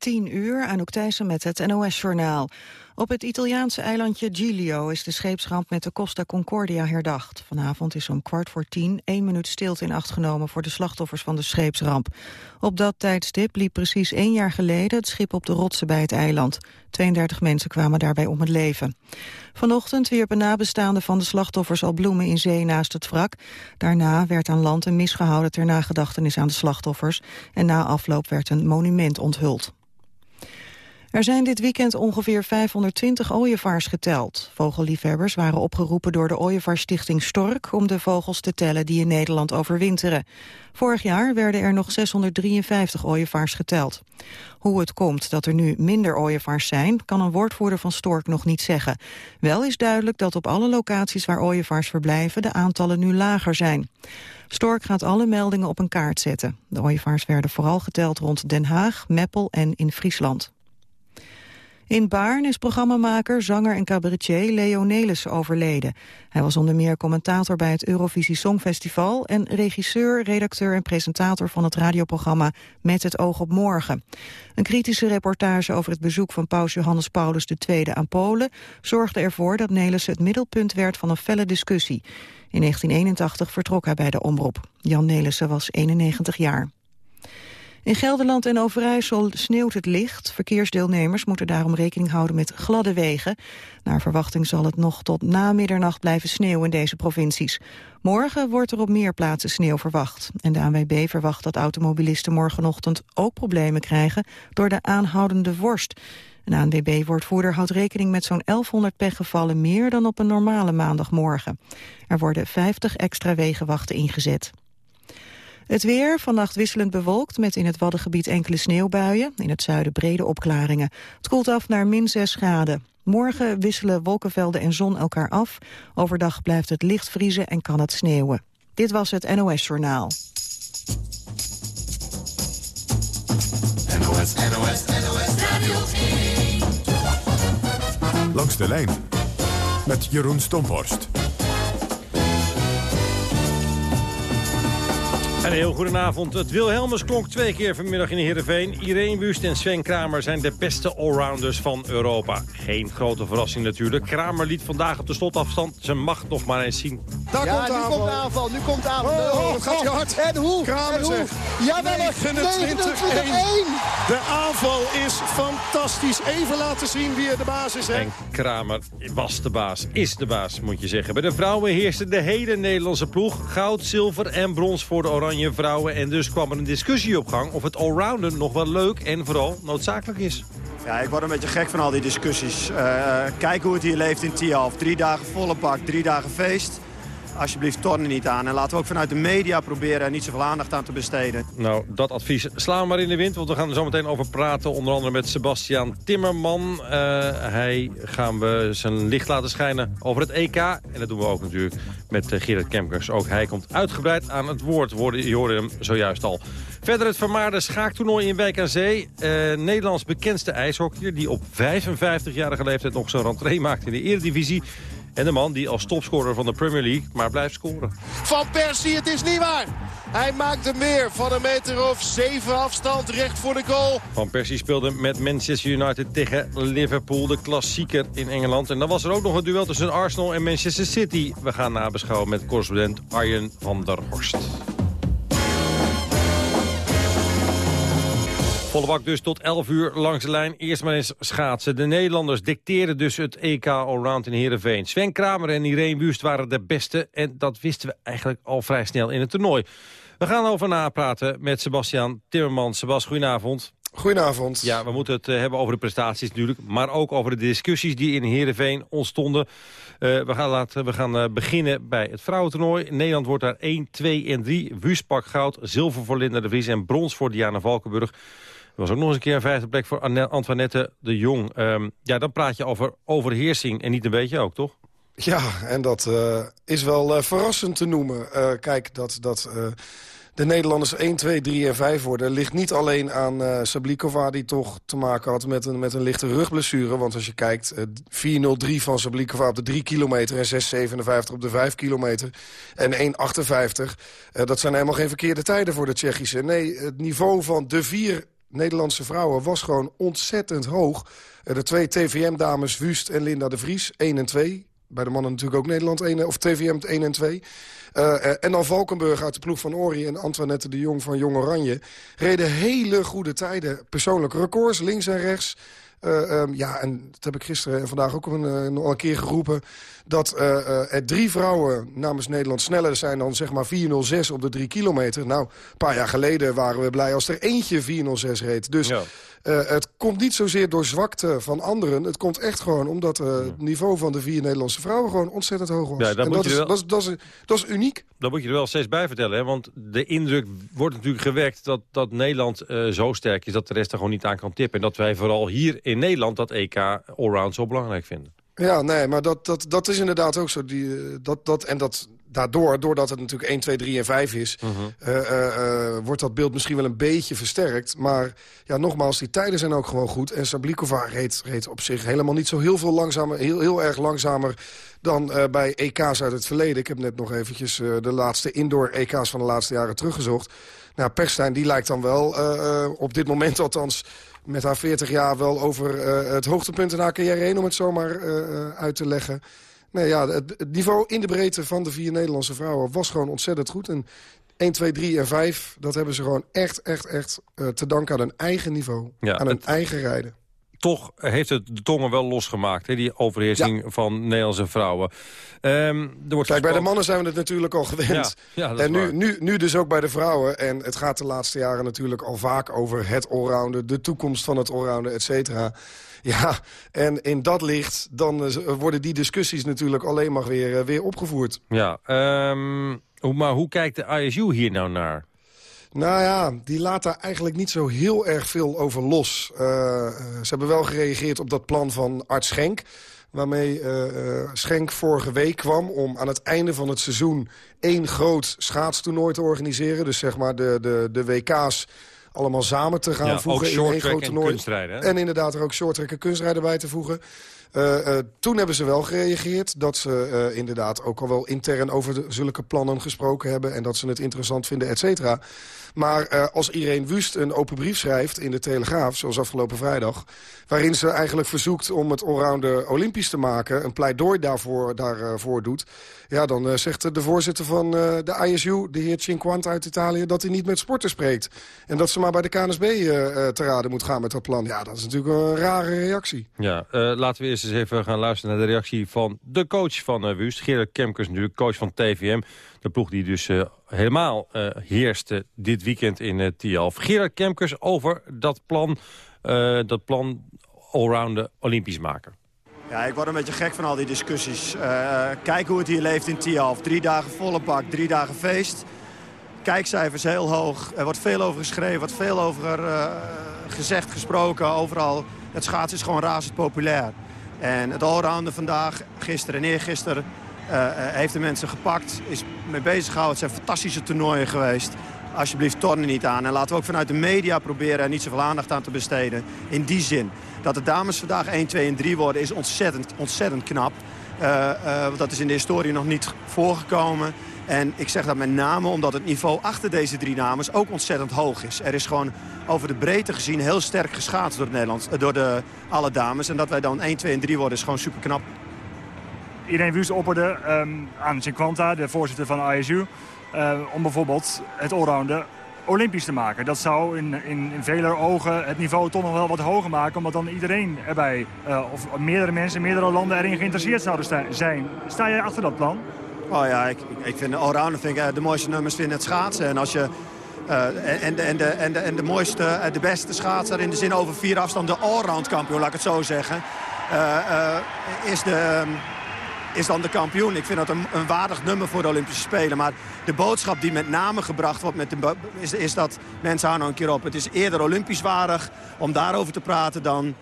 10 uur, Anouk Thijssen met het NOS-journaal. Op het Italiaanse eilandje Giglio is de scheepsramp met de Costa Concordia herdacht. Vanavond is om kwart voor tien één minuut stilte in acht genomen voor de slachtoffers van de scheepsramp. Op dat tijdstip liep precies één jaar geleden het schip op de rotsen bij het eiland. 32 mensen kwamen daarbij om het leven. Vanochtend wierpen nabestaanden van de slachtoffers al bloemen in zee naast het wrak. Daarna werd aan land een mis gehouden ter nagedachtenis aan de slachtoffers. En na afloop werd een monument onthuld. Er zijn dit weekend ongeveer 520 ooievaars geteld. Vogelliefhebbers waren opgeroepen door de Ooievaarstichting Stork... om de vogels te tellen die in Nederland overwinteren. Vorig jaar werden er nog 653 ooievaars geteld. Hoe het komt dat er nu minder ooievaars zijn... kan een woordvoerder van Stork nog niet zeggen. Wel is duidelijk dat op alle locaties waar ooievaars verblijven... de aantallen nu lager zijn. Stork gaat alle meldingen op een kaart zetten. De ooievaars werden vooral geteld rond Den Haag, Meppel en in Friesland. In Baarn is programmamaker, zanger en cabaretier Leo Nelissen overleden. Hij was onder meer commentator bij het Eurovisie Songfestival... en regisseur, redacteur en presentator van het radioprogramma Met het oog op morgen. Een kritische reportage over het bezoek van paus Johannes Paulus II aan Polen... zorgde ervoor dat Nelissen het middelpunt werd van een felle discussie. In 1981 vertrok hij bij de omroep. Jan Nelissen was 91 jaar. In Gelderland en Overijssel sneeuwt het licht. Verkeersdeelnemers moeten daarom rekening houden met gladde wegen. Naar verwachting zal het nog tot na middernacht blijven sneeuwen in deze provincies. Morgen wordt er op meer plaatsen sneeuw verwacht. En de ANWB verwacht dat automobilisten morgenochtend ook problemen krijgen door de aanhoudende vorst. Een ANWB-woordvoerder houdt rekening met zo'n 1100 pechgevallen meer dan op een normale maandagmorgen. Er worden 50 extra wegenwachten ingezet. Het weer, vannacht wisselend bewolkt met in het Waddengebied enkele sneeuwbuien. In het zuiden brede opklaringen. Het koelt af naar min 6 graden. Morgen wisselen wolkenvelden en zon elkaar af. Overdag blijft het licht vriezen en kan het sneeuwen. Dit was het NOS Journaal. NOS, NOS, NOS Radio 1. Langs de lijn met Jeroen Stomhorst. Een heel goedenavond. Het Wilhelmus klonk twee keer vanmiddag in Heerenveen. Irene Wust en Sven Kramer zijn de beste allrounders van Europa. Geen grote verrassing natuurlijk. Kramer liet vandaag op de slotafstand zijn macht nog maar eens zien. Daar ja, komt de nu aanval. komt de aanval. Nu komt de aanval. Oh, oh, oh, gaat hij hard. En hoe? Kramer en zegt. Jawel, 29 De aanval is fantastisch. Even laten zien wie er de baas is. Hè? En Kramer was de baas, is de baas moet je zeggen. Bij de vrouwen heerste de hele Nederlandse ploeg. Goud, zilver en brons voor de Oranje oranje vrouwen. En dus kwam er een discussie op gang of het allrounden nog wel leuk en vooral noodzakelijk is. Ja, ik word een beetje gek van al die discussies. Uh, kijk hoe het hier leeft in Tialf. Drie dagen volle pak, drie dagen feest alsjeblieft tornen niet aan. En laten we ook vanuit de media proberen er niet zoveel aandacht aan te besteden. Nou, dat advies slaan we maar in de wind. Want we gaan er zo meteen over praten. Onder andere met Sebastian Timmerman. Uh, hij gaan we zijn licht laten schijnen over het EK. En dat doen we ook natuurlijk met uh, Gerard Kemkers. Ook hij komt uitgebreid aan het woord. Je hoorde hem zojuist al. Verder het vermaarde schaaktoernooi in Wijk aan Zee. Uh, Nederlands bekendste ijshockeyer die op 55-jarige leeftijd nog zijn rentree maakt in de Eredivisie. En de man die als topscorer van de Premier League maar blijft scoren. Van Persie, het is niet waar. Hij maakt hem meer van een meter of zeven afstand recht voor de goal. Van Persie speelde met Manchester United tegen Liverpool, de klassieker in Engeland. En dan was er ook nog een duel tussen Arsenal en Manchester City. We gaan nabeschouwen met correspondent Arjen van der Horst. Volle bak dus tot 11 uur langs de lijn. Eerst maar eens schaatsen. De Nederlanders dicteren dus het EK Allround in Heerenveen. Sven Kramer en Irene Wust waren de beste. En dat wisten we eigenlijk al vrij snel in het toernooi. We gaan over napraten met Sebastian Timmermans. Sebas, goedenavond. Goedenavond. Ja, we moeten het eh, hebben over de prestaties natuurlijk. Maar ook over de discussies die in Heerenveen ontstonden. Uh, we gaan, laten, we gaan uh, beginnen bij het vrouwentoernooi. Nederland wordt daar 1, 2 en 3. Wust pak goud, zilver voor Linda de Vries en brons voor Diana Valkenburg was ook nog eens een keer een vijfde plek voor Antoinette de Jong. Um, ja, dan praat je over overheersing en niet een beetje ook, toch? Ja, en dat uh, is wel uh, verrassend te noemen. Uh, kijk, dat, dat de Nederlanders 1, 2, 3 en 5 worden... ligt niet alleen aan uh, Sablikova, die toch te maken had met een, met een lichte rugblessure. Want als je kijkt, uh, 4-0-3 van Sablikova op de 3 kilometer... en 6-57 op de 5 kilometer en 1-58... Uh, dat zijn helemaal geen verkeerde tijden voor de Tsjechische. Nee, het niveau van de vier Nederlandse vrouwen was gewoon ontzettend hoog. de twee TVM-dames, Wust en Linda de Vries, 1 en 2. Bij de mannen natuurlijk ook Nederland 1, of TVM 1 en 2. en dan Valkenburg uit de ploeg van Ori en Antoinette de Jong van Jong Oranje. Reden hele goede tijden. Persoonlijke records, links en rechts. Uh, um, ja, en dat heb ik gisteren en vandaag ook een, uh, nog een keer geroepen... dat uh, er drie vrouwen namens Nederland sneller zijn dan zeg maar 406 op de drie kilometer. Nou, een paar jaar geleden waren we blij als er eentje 406 reed. Dus. Uh, het komt niet zozeer door zwakte van anderen. Het komt echt gewoon omdat uh, het niveau van de vier Nederlandse vrouwen... gewoon ontzettend hoog was. Ja, en dat, is, wel... dat, is, dat, is, dat is uniek. Dat moet je er wel steeds bij vertellen. Hè? Want de indruk wordt natuurlijk gewekt dat, dat Nederland uh, zo sterk is... dat de rest er gewoon niet aan kan tippen. En dat wij vooral hier in Nederland dat EK allround zo belangrijk vinden. Ja, nee, maar dat, dat, dat is inderdaad ook zo. Die, dat, dat, en dat, daardoor, doordat het natuurlijk 1, 2, 3 en 5 is... Uh -huh. uh, uh, wordt dat beeld misschien wel een beetje versterkt. Maar ja, nogmaals, die tijden zijn ook gewoon goed. En Sablikova reed, reed op zich helemaal niet zo heel veel langzamer... heel, heel erg langzamer dan bij EK's uit het verleden. Ik heb net nog eventjes de laatste indoor EK's van de laatste jaren teruggezocht. Nou, Perstijn die lijkt dan wel, op dit moment althans met haar 40 jaar wel over uh, het hoogtepunt in haar carrière heen... om het zomaar uh, uit te leggen. Nee, ja, het, het, niveau in de breedte van de vier Nederlandse vrouwen was gewoon ontzettend goed. En 1, 2, 3 en 5, dat hebben ze gewoon echt, echt, echt uh, te danken aan hun eigen niveau. Ja, aan hun het... eigen rijden toch heeft het de tongen wel losgemaakt, hè, die overheersing ja. van Nederlandse vrouwen. Um, er wordt Kijk, bij de mannen zijn we het natuurlijk al gewend. Ja, ja, en nu, nu, nu dus ook bij de vrouwen. En het gaat de laatste jaren natuurlijk al vaak over het allrounden... de toekomst van het allrounden, et cetera. Ja, en in dat licht dan uh, worden die discussies natuurlijk alleen maar weer, uh, weer opgevoerd. Ja, um, maar hoe kijkt de ISU hier nou naar? Nou ja, die laat daar eigenlijk niet zo heel erg veel over los. Uh, ze hebben wel gereageerd op dat plan van Art Schenk waarmee uh, Schenk vorige week kwam... om aan het einde van het seizoen één groot schaatstoernooi te organiseren. Dus zeg maar de, de, de WK's allemaal samen te gaan ja, voegen in één groot toernooi. En, en inderdaad er ook shorttrack en kunstrijden bij te voegen. Uh, uh, toen hebben ze wel gereageerd dat ze uh, inderdaad ook al wel intern over de, zulke plannen gesproken hebben... en dat ze het interessant vinden, et cetera. Maar uh, als Irene Wust een open brief schrijft in de Telegraaf, zoals afgelopen vrijdag... waarin ze eigenlijk verzoekt om het allrounder olympisch te maken... een pleidooi daarvoor, daarvoor uh, doet... ja, dan uh, zegt de voorzitter van de ISU, de heer Cinquanta uit Italië... dat hij niet met sporters spreekt. En dat ze maar bij de KNSB te raden moet gaan met dat plan. Ja, dat is natuurlijk een rare reactie. Ja, laten we eerst eens even gaan luisteren naar de reactie van de coach van Wust. Gerard Kemkers natuurlijk, coach van TVM. De ploeg die dus uh, helemaal uh, heerste dit weekend in uh, Tialf. Gerard Kemkers over dat plan, dat plan allrounden Olympisch maken. Ja, ik word een beetje gek van al die discussies. kijk hoe het hier leeft in Tialf. Drie dagen volle bak, drie dagen feest. Kijkcijfers heel hoog. Er wordt veel over geschreven, wordt veel over gezegd, gesproken. Overal. Het schaatsen is gewoon razend populair. En het allrounden vandaag, gisteren en eergisteren uh, heeft de mensen gepakt, is mee bezig gehouden. Het zijn fantastische toernooien geweest. Alsjeblieft, tornen niet aan. En laten we ook vanuit de media proberen er niet zoveel aandacht aan te besteden. In die zin. Dat de dames vandaag 1, 2 en 3 worden is ontzettend, ontzettend knap. Uh, dat is in de historie nog niet voorgekomen. En ik zeg dat met name omdat het niveau achter deze drie dames ook ontzettend hoog is. Er is gewoon over de breedte gezien heel sterk geschaatst door, het Nederlands, door de, alle dames. En dat wij dan 1, 2 en 3 worden is gewoon super knap. Irene Wust opperde um, aan Cinquanta, de voorzitter van ISU... Uh, om bijvoorbeeld het allrounden olympisch te maken. Dat zou in, in, in vele ogen het niveau toch nog wel wat hoger maken... omdat dan iedereen erbij, uh, of meerdere mensen, meerdere landen erin geïnteresseerd zouden zijn. Sta jij achter dat plan? Oh ja, ik, ik vind allrounden vind ik, uh, de mooiste nummers vinden het schaatsen. En als je... En, de, en, de, en, de, en de mooiste, de beste schaatser in de zin over vier afstanden, de allround kampioen, laat ik het zo zeggen, is de... Is dan de kampioen. Ik vind dat een, waardig nummer voor de Olympische Spelen. Maar de boodschap die met name gebracht wordt met de, is, is dat mensen houden een keer op. Het is eerder Olympisch waardig om daarover te praten dan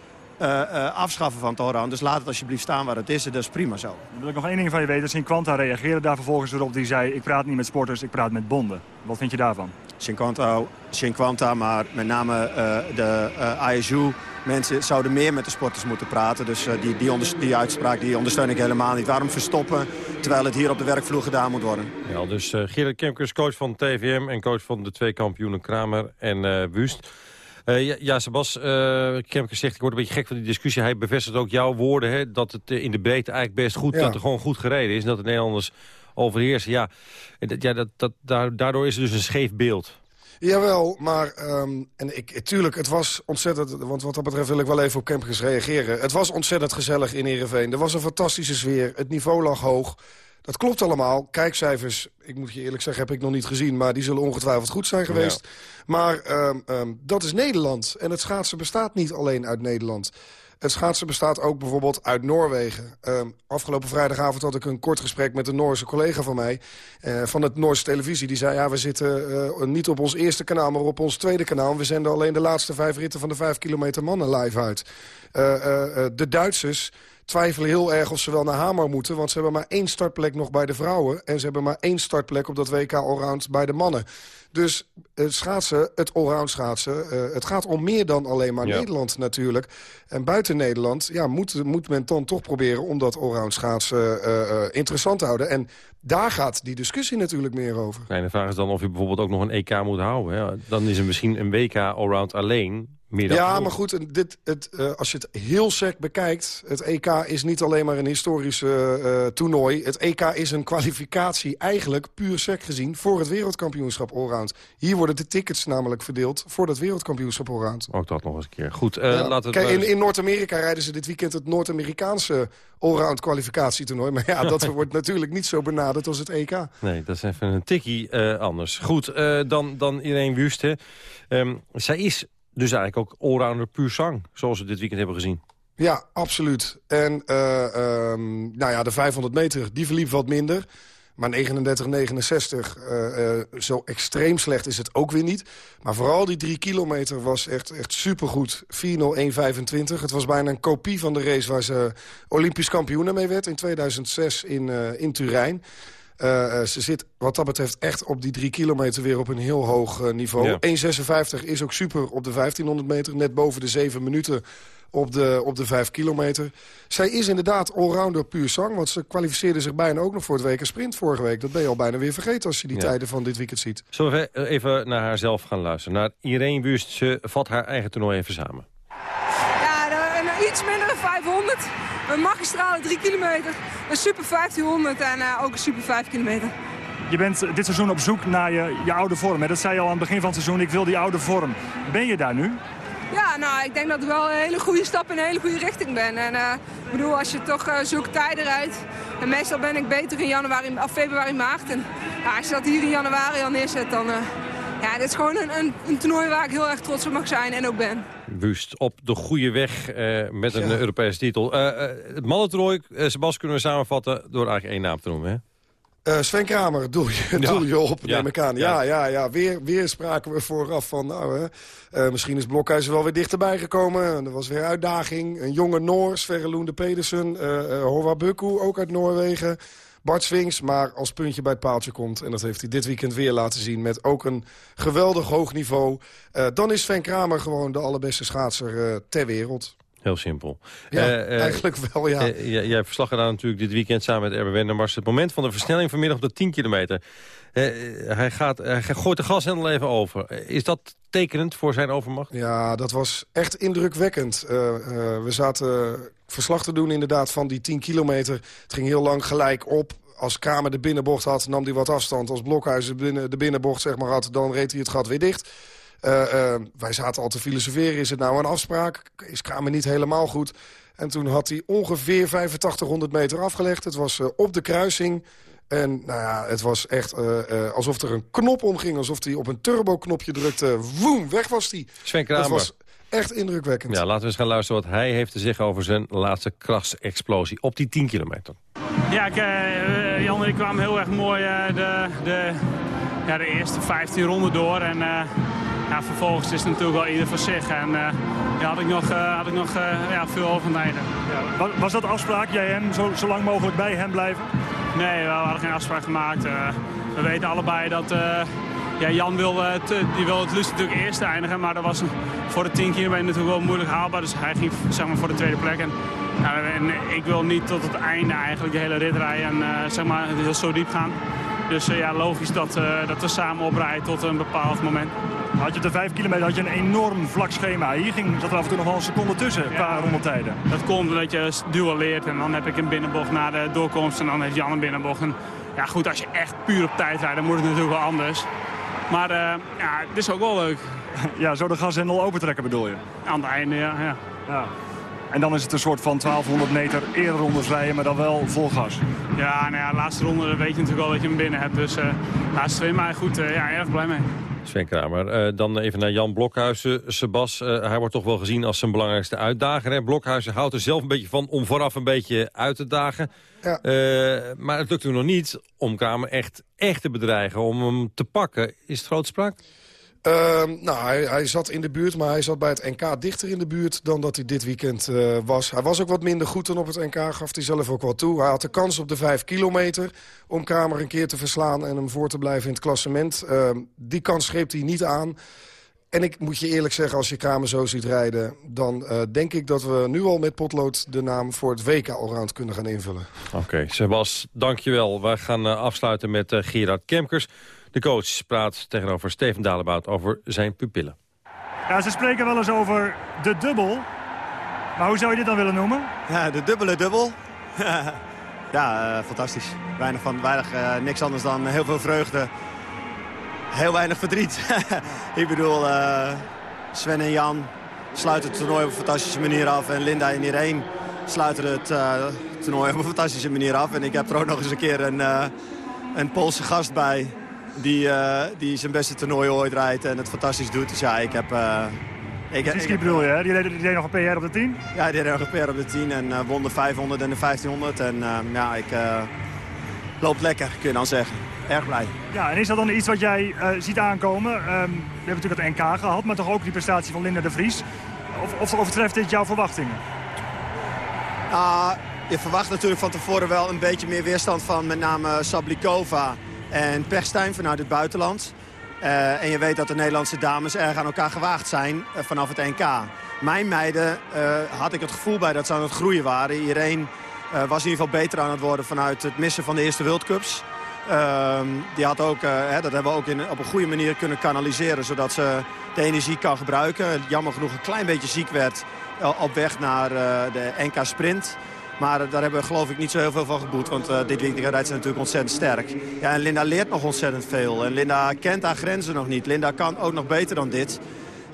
uh, uh, afschaffen van allround. Dus laat het alsjeblieft staan waar het is. Dat is prima zo. Dan wil ik nog één ding van je weten. Sinquanta reageerde daar vervolgens erop. Die zei, ik praat niet met sporters, ik praat met bonden. Wat vind je daarvan? Cinquanta, Cinquanta maar met name uh, de ISU mensen zouden meer met de sporters moeten praten. Dus uh, die, die, die, uitspraak die ondersteun ik helemaal niet. Waarom verstoppen terwijl het hier op de werkvloer gedaan moet worden? Ja, dus uh, Gerrit Kemkers, coach van TVM en coach van de twee kampioenen Kramer en uh, Wust. ja, ja, Sebas, uh, zegt, ik word een beetje gek van die discussie. Hij bevestigt ook jouw woorden, hè, dat het in de breedte eigenlijk best goed, dat er gewoon goed gereden is. En dat de Nederlanders overheersen. Ja, ja dat, dat, daardoor is er dus een scheef beeld. Jawel, maar um, en ik, tuurlijk, het was ontzettend... want wat dat betreft wil ik wel even op Kempkes reageren. Het was ontzettend gezellig in Ereveen. Er was een fantastische sfeer, het niveau lag hoog. Dat klopt allemaal. Kijkcijfers, ik moet je eerlijk zeggen, heb ik nog niet gezien... maar die zullen ongetwijfeld goed zijn geweest. Maar um, um, dat is Nederland. En het schaatsen bestaat niet alleen uit Nederland. Het schaatsen bestaat ook bijvoorbeeld uit Noorwegen. Uh, afgelopen vrijdagavond had ik een kort gesprek met een Noorse collega van mij... Uh, van het Noorse televisie. Die zei, ja, we zitten uh, niet op ons eerste kanaal, maar op ons tweede kanaal. We zenden alleen de laatste vijf ritten van de vijf kilometer mannen live uit. Uh, de Duitsers twijfelen heel erg of ze wel naar Hamar moeten. Want ze hebben maar één startplek nog bij de vrouwen. En ze hebben maar één startplek op dat WK Allround bij de mannen. Dus het schaatsen, het allround schaatsen, uh, het gaat om meer dan alleen maar Nederland natuurlijk. En buiten Nederland ja, moet, moet men dan toch proberen om dat allround schaatsen uh, uh, interessant te houden. En daar gaat die discussie natuurlijk meer over. de vraag is dan of je bijvoorbeeld ook nog een EK moet houden. Hè? Dan is er misschien een WK allround alleen ja, maar goed, dit, het, uh, als je het heel sec bekijkt... het EK is niet alleen maar een historisch uh, toernooi. Het EK is een kwalificatie eigenlijk puur sec gezien... voor het wereldkampioenschap allround. Hier worden de tickets namelijk verdeeld voor dat wereldkampioenschap allround. Ook dat nog eens een keer. Goed, ja, laten we... Kijk, in, in Noord-Amerika rijden ze dit weekend het Noord-Amerikaanse allround kwalificatietoernooi. Maar ja, dat wordt natuurlijk niet zo benaderd als het EK. Nee, dat is even een tikkie anders. Goed, dan, dan Irene Wüste. Um, zij is dus eigenlijk ook allrounder puur zang, zoals we dit weekend hebben gezien. Ja, absoluut. En uh, um, nou ja, de 500 meter, die verliep wat minder. Maar 39, 69, uh, uh, zo extreem slecht is het ook weer niet. Maar vooral die drie kilometer was echt, echt supergoed. 4.01.25. Het was bijna een kopie van de race waar ze Olympisch kampioen mee werd... in 2006 in, in Turijn. Uh, ze zit wat dat betreft echt op die drie kilometer weer op een heel hoog uh, niveau. 1,56 is ook super op de 1500 meter. Net boven de 7 minuten op de, op de 5 kilometer. Zij is inderdaad allrounder puur zang. Want ze kwalificeerde zich bijna ook nog voor het WK Sprint vorige week. Dat ben je al bijna weer vergeten als je die tijden van dit weekend ziet. Zullen we even naar haarzelf gaan luisteren? Naar Irene Wust. Ze vat haar eigen toernooi even samen. Ja, iets minder dan 500. Een magistrale 3 kilometer. Een super 1500 en uh, ook een super 5 kilometer. Je bent dit seizoen op zoek naar je, je oude vorm. Hè? Dat zei je al aan het begin van het seizoen. Ik wil die oude vorm. Ben je daar nu? Ja, nou, ik denk dat ik wel een hele goede stap in een hele goede richting ben. En uh, ik bedoel, als je toch uh, zoekt tijden uit. En meestal ben ik beter in januari, of februari, maart. En ja, als je dat hier in januari al neerzet, dan... Uh, ja, dit is gewoon een, een, een, toernooi waar ik heel erg trots op mag zijn en ook ben. Wust op de goede weg uh, met een ja. Europese titel. Uh, uh, het Sebas, kunnen we samenvatten door eigenlijk één naam te noemen, hè? Uh, Sven Kramer, doe je, doe je op, ja. neem ik aan. Ja, ja, ja. Weer, weer spraken we vooraf van... Nou, uh, misschien is Blokhuizen wel weer dichterbij gekomen. Er was weer uitdaging. Een jonge Noor, Sverre Loende Pedersen. Uh, Hova Bukku, ook uit Noorwegen. Bart Swings, maar als puntje bij het paaltje komt... en dat heeft hij dit weekend weer laten zien... met ook een geweldig hoog niveau... dan is Sven Kramer gewoon de allerbeste schaatser ter wereld. Heel simpel. Ja, uh, eigenlijk wel, ja. Uh, jij hebt verslag gedaan natuurlijk dit weekend samen met Erben Wennemars. Het moment van de versnelling vanmiddag op de 10 kilometer. hij, gaat, hij gooit de gashendel even over. Is dat tekenend voor zijn overmacht? Ja, dat was echt indrukwekkend. we zaten verslag te doen inderdaad van die 10 kilometer. Het ging heel lang gelijk op als Kramer de binnenbocht had, nam hij wat afstand. Als Blokhuis de, binnen, de binnenbocht zeg maar, had, dan reed hij het gat weer dicht. Uh, uh, wij zaten al te filosoferen. Is het nou een afspraak? Is Kramer niet helemaal goed? En toen had hij ongeveer 8500 meter afgelegd. Het was uh, op de kruising. En nou ja, het was echt alsof er een knop omging. Alsof hij op een turbo-knopje drukte. Woem, weg was hij. Sven Kramer. Dat was echt indrukwekkend. Ja, laten we eens gaan luisteren wat hij heeft te zeggen... over zijn laatste krasexplosie op die 10 kilometer. Ja, ik, Jan en ik kwamen heel erg mooi de, de, ja, de eerste 15 ronden door. En ja, vervolgens is het natuurlijk wel ieder voor zich. En uh, ja, had ik nog, uh, had ik nog uh, ja, veel over Ja, was, dat afspraak? Jij hem zo, zo lang mogelijk bij hem blijven? Nee, we hadden geen afspraak gemaakt. we weten allebei dat ja, Jan wil, te, die wil het liefst natuurlijk eerst eindigen. Maar dat was voor de 10 kilometer natuurlijk wel moeilijk haalbaar. Dus hij ging zeg maar, voor de tweede plek. En, en ik wil niet tot het einde eigenlijk de hele rit rijden en zeg maar, heel zo diep gaan. Dus ja, logisch dat, dat we samen oprijden tot een bepaald moment. Had je de 5 kilometer had je een enorm vlak schema. Hier ging, zat er af en toe nog wel een seconde tussen qua rondetijden. Dat komt omdat je duelleert en dan heb ik een binnenbocht na de doorkomst en dan heeft Jan een binnenbocht. En ja goed, als je echt puur op tijd rijdt, dan moet het natuurlijk wel anders. Maar uh, ja, het is ook wel leuk. Ja, zo de gashendel opentrekken bedoel je? Aan het einde, ja. ja. ja. En dan is het een soort van 1200 meter eerder rondes rijden, maar dan wel vol gas. Ja, nou ja, de laatste ronde weet je natuurlijk wel dat je hem binnen hebt. Dus uh, laatste twee, maar goed, uh, ja, erg blij mee. Sven Kramer. Uh, dan even naar Jan Blokhuizen. Sebas, uh, hij wordt toch wel gezien als zijn belangrijkste uitdager. Hè? Blokhuizen houdt er zelf een beetje van om vooraf een beetje uit te dagen. Ja. Uh, maar het lukt hem nog niet om Kramer echt, echt te bedreigen, om hem te pakken. Is het groot spraak? Uh, nou, hij, hij, zat in de buurt, maar hij zat bij het NK dichter in de buurt dan dat hij dit weekend uh, was. Hij was ook wat minder goed dan op het NK, gaf hij zelf ook wel toe. Hij had de kans op de vijf kilometer om Kramer een keer te verslaan en hem voor te blijven in het klassement. Uh, die kans greep hij niet aan. En ik moet je eerlijk zeggen, als je Kramer zo ziet rijden... dan uh, denk ik dat we nu al met potlood de naam voor het WK Allround kunnen gaan invullen. Oké, okay, Sebas, dankjewel. We gaan afsluiten met Gerard Kemkers... De coach praat tegenover Steven Dalebout over zijn pupillen. Ja, ze spreken wel eens over de dubbel. Maar hoe zou je dit dan willen noemen? Ja, de dubbele dubbel. ja, uh, fantastisch. Weinig, van, weinig uh, niks anders dan heel veel vreugde. Heel weinig verdriet. ik bedoel, uh, Sven en Jan sluiten het toernooi op een fantastische manier af. En Linda en Irene sluiten het toernooi op een fantastische manier af. En ik heb er ook nog eens een keer een, een Poolse gast bij die, uh, die zijn beste toernooi ooit rijdt en het fantastisch doet. Dus ja, ik heb... Uh, ik, ik, bedoel je, hè? Die deed, die nog een PR op de 10? Ja, die deed nog een PR op de 10 en uh, won de 500 en de 1500. En ja, ik loop lekker, kun je dan zeggen. Erg blij. Ja, en is dat dan iets wat jij ziet aankomen? Um, we hebben natuurlijk het NK gehad, maar toch ook die prestatie van Linda de Vries. Of, of overtreft dit jouw verwachtingen? Uh, je verwacht natuurlijk van tevoren wel een beetje meer weerstand van met name Sablikova en Pechstein vanuit het buitenland. Uh, en je weet dat de Nederlandse dames erg aan elkaar gewaagd zijn uh, vanaf het NK. Mijn meiden uh, had ik het gevoel bij dat ze aan het groeien waren. Iedereen was in ieder geval beter aan het worden vanuit het missen van de eerste World Cups. Ehm, die had ook, hè, dat hebben we ook in, op een goede manier kunnen kanaliseren... zodat ze de energie kan gebruiken. Jammer genoeg een klein beetje ziek werd op weg naar de NK Sprint... Maar daar hebben we geloof ik niet zo heel veel van geboet. Want uh, dit weekend rijdt ze natuurlijk ontzettend sterk. Ja, en Linda leert nog ontzettend veel. En Linda kent haar grenzen nog niet. Linda kan ook nog beter dan dit.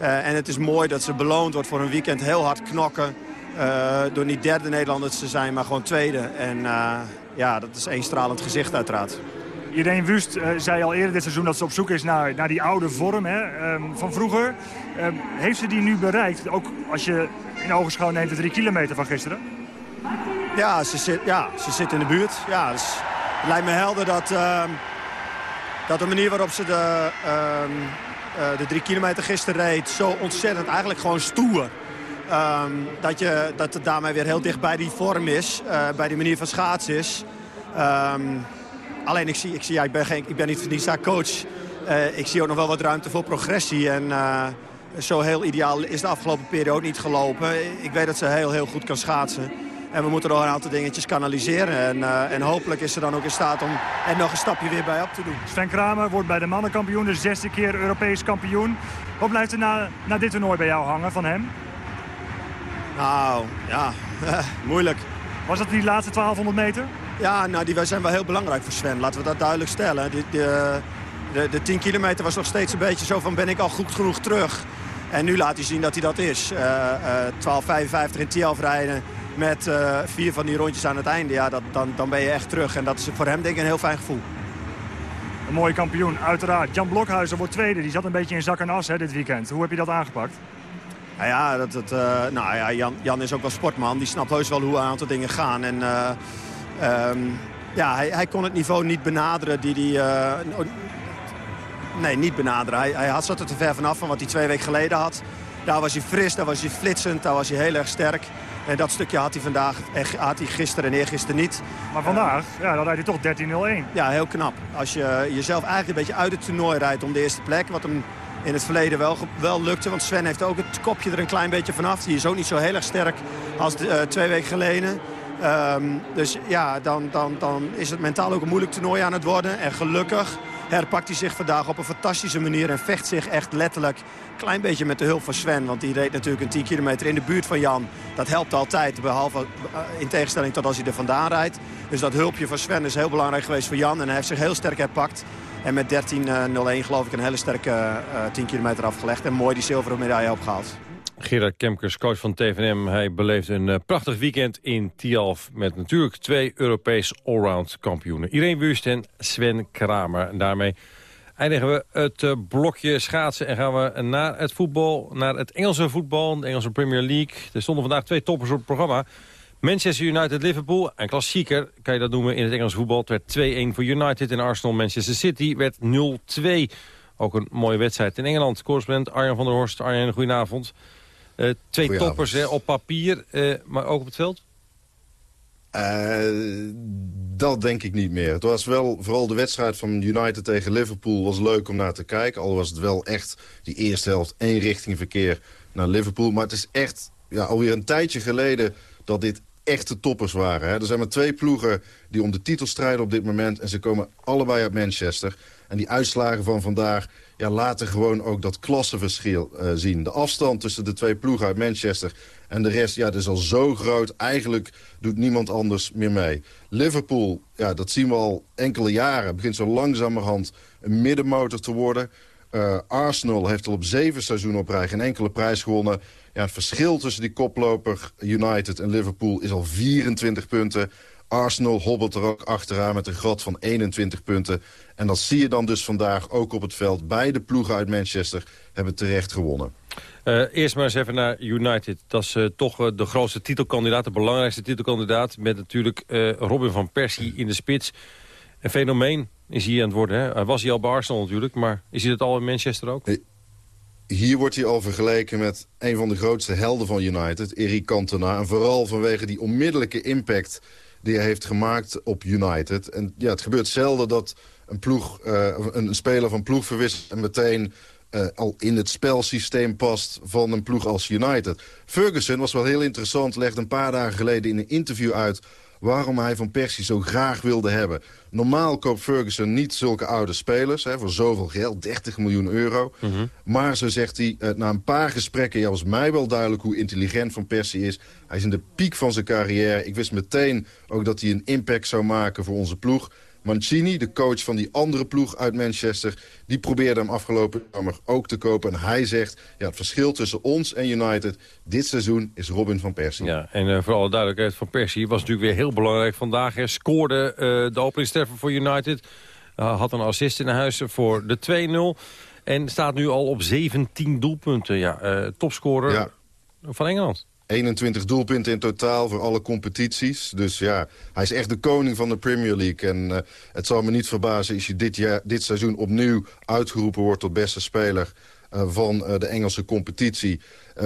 Uh, en het is mooi dat ze beloond wordt voor een weekend heel hard knokken. Door niet derde Nederlanders te zijn, maar gewoon tweede. En ja, dat is één stralend gezicht uiteraard. Irene Wust zei al eerder dit seizoen dat ze op zoek is naar, naar die oude vorm hè, um, van vroeger. Um, heeft ze die nu bereikt? Ook als je in ogenschouw neemt de drie kilometer van gisteren? Ja, ze zit, ja, ze zit in de buurt. Ja, dus het lijkt me helder dat, uh, dat de manier waarop ze de, uh, uh, de drie kilometer gisteren reed... zo ontzettend, eigenlijk gewoon stoer... Um, dat, je, dat het daarmee weer heel dicht bij die vorm is, uh, bij die manier van schaatsen is. Alleen ik zie, ik, zie ja, ik, ben geen, ik ben niet, niet coach. Uh, ik zie ook nog wel wat ruimte voor progressie. En zo heel ideaal is de afgelopen periode niet gelopen. Ik weet dat ze heel, heel goed kan schaatsen. En we moeten nog een aantal dingetjes kanaliseren. En, uh, en hopelijk is ze dan ook in staat om er nog een stapje weer bij op te doen. Sven Kramer wordt bij de mannenkampioen, de zesde keer Europees kampioen. Wat blijft er na, na dit toernooi bij jou hangen van hem? Nou, ja, moeilijk. Was dat die laatste 1200 meter? Ja, nou, die zijn wel heel belangrijk voor Sven. Laten we dat duidelijk stellen. Die, die, de, de 10 kilometer was nog steeds een beetje zo van ben ik al goed genoeg terug. En nu laat hij zien dat hij dat is. Uh, uh, 12.55 in Tialf rijden met uh, vier van die rondjes aan het einde. Ja, dat, dan, dan ben je echt terug. En dat is voor hem denk ik een heel fijn gevoel. Een mooie kampioen, uiteraard. Jan Blokhuizen wordt tweede. Die zat een beetje in zak en as hè, dit weekend. Hoe heb je dat aangepakt? Nou ja, dat, dat, uh, nou ja Jan, Jan is ook wel sportman. Die snapt heus wel hoe een aantal dingen gaan. En uh, um, ja, hij, hij, kon het niveau niet benaderen die, die hij... nee, niet benaderen. Hij, hij had, zat er te ver vanaf van wat hij twee weken geleden had. Daar was hij fris, daar was hij flitsend, daar was hij heel erg sterk. En dat stukje had hij vandaag, had hij gisteren en eergisteren niet. Maar vandaag, ja, dan rijdt hij toch 13-0-1. Ja, heel knap. Als je jezelf eigenlijk een beetje uit het toernooi rijdt om de eerste plek. Wat hem in het verleden wel, wel lukte. Want Sven heeft ook het kopje er een klein beetje vanaf. Die is ook niet zo heel erg sterk als de, uh, twee weken geleden. Um, dus ja, dan, dan, dan is het mentaal ook een moeilijk toernooi aan het worden. En gelukkig herpakt hij zich vandaag op een fantastische manier... en vecht zich echt letterlijk klein beetje met de hulp van Sven. Want die reed natuurlijk een 10 kilometer in de buurt van Jan. Dat helpt altijd, behalve eh, in tegenstelling tot als hij er vandaan rijdt. Dus dat hulpje van Sven is heel belangrijk geweest voor Jan. En hij heeft zich heel sterk herpakt. En met 13.01 geloof ik een hele sterke uh, 10 kilometer afgelegd. En mooi die zilveren medaille opgehaald. Gerard Kemkers, coach van TVM. Hij beleeft een uh, prachtig weekend in Tialf... met natuurlijk twee Europees allround kampioenen. Irene Wust en Sven Kramer. En daarmee eindigen we het uh, blokje schaatsen... en gaan we naar het voetbal, naar het Engelse voetbal... de Engelse Premier League. Er stonden vandaag twee toppers op het programma... Manchester United-Liverpool, een klassieker kan je dat noemen in het Engelse voetbal. Het werd 2-1 voor United en Arsenal-Manchester City werd 0-2. Ook een mooie wedstrijd in Engeland. Correspondent Arjan van der Horst. Arjan, goedenavond. Uh, twee toppers hè, op papier, uh, maar ook op het veld? Uh, dat denk ik niet meer. Het was wel, vooral de wedstrijd van United tegen Liverpool was leuk om naar te kijken. Al was het wel echt die eerste helft één richting verkeer naar Liverpool. Maar het is echt ja, alweer een tijdje geleden dat dit echte toppers waren. Hè. Er zijn maar twee ploegen die om de titel strijden op dit moment. En ze komen allebei uit Manchester. En die uitslagen van vandaag ja, laten gewoon ook dat klassenverschil uh, zien. De afstand tussen de twee ploegen uit Manchester en de rest, ja, dat is al zo groot. Eigenlijk doet niemand anders meer mee. Liverpool, ja, dat zien we al enkele jaren. begint zo langzamerhand een middenmotor te worden. Uh, Arsenal heeft al op zeven seizoenen op rij geen enkele prijs gewonnen. Ja, het verschil tussen die koploper United en Liverpool is al 24 punten. Arsenal hobbelt er ook achteraan met een gat van 21 punten. En dat zie je dan dus vandaag ook op het veld. Beide ploegen uit Manchester hebben terecht gewonnen. Uh, eerst maar eens even naar United. Dat is uh, toch uh, de grootste titelkandidaat, de belangrijkste titelkandidaat... met natuurlijk Robin van Persie in de spits. Een fenomeen is hij aan het worden. Hè? was hij al bij Arsenal natuurlijk, maar is hij dat al in Manchester ook? Hier wordt hij al vergeleken met een van de grootste helden van United, Eric Cantona. En vooral vanwege die onmiddellijke impact die hij heeft gemaakt op United. En ja, het gebeurt zelden dat een, ploeg, uh, een speler van ploeg verwisselt... en meteen uh, al in het spelsysteem past van een ploeg als United. Ferguson was wel heel interessant, legde een paar dagen geleden in een interview uit waarom hij Van Persie zo graag wilde hebben. Normaal koopt Ferguson niet zulke oude spelers hè, voor zoveel geld, 30 miljoen euro. Mhm. Maar zo zegt hij, eh, na een paar gesprekken ja, was mij wel duidelijk hoe intelligent Van Persie is. Hij is in de piek van zijn carrière. Ik wist meteen ook dat hij een impact zou maken voor onze ploeg. Mancini, de coach van die andere ploeg uit Manchester... die probeerde hem afgelopen zomer ook te kopen. En hij zegt, ja, het verschil tussen ons en United... dit seizoen is Robin van Persie. Ja, en uh, voor alle duidelijkheid, Van Persie was natuurlijk weer heel belangrijk vandaag. Hij scoorde uh, de openingstreffer voor United. Uh, had een assist in huis voor de 2-0. En staat nu al op 17 doelpunten. Ja, topscorer ja. van Engeland. 21 doelpunten in totaal voor alle competities. Dus ja, hij is echt de koning van de Premier League. En uh, het zal me niet verbazen als je dit, jaar, dit seizoen opnieuw uitgeroepen wordt tot beste speler uh, van uh, de Engelse competitie.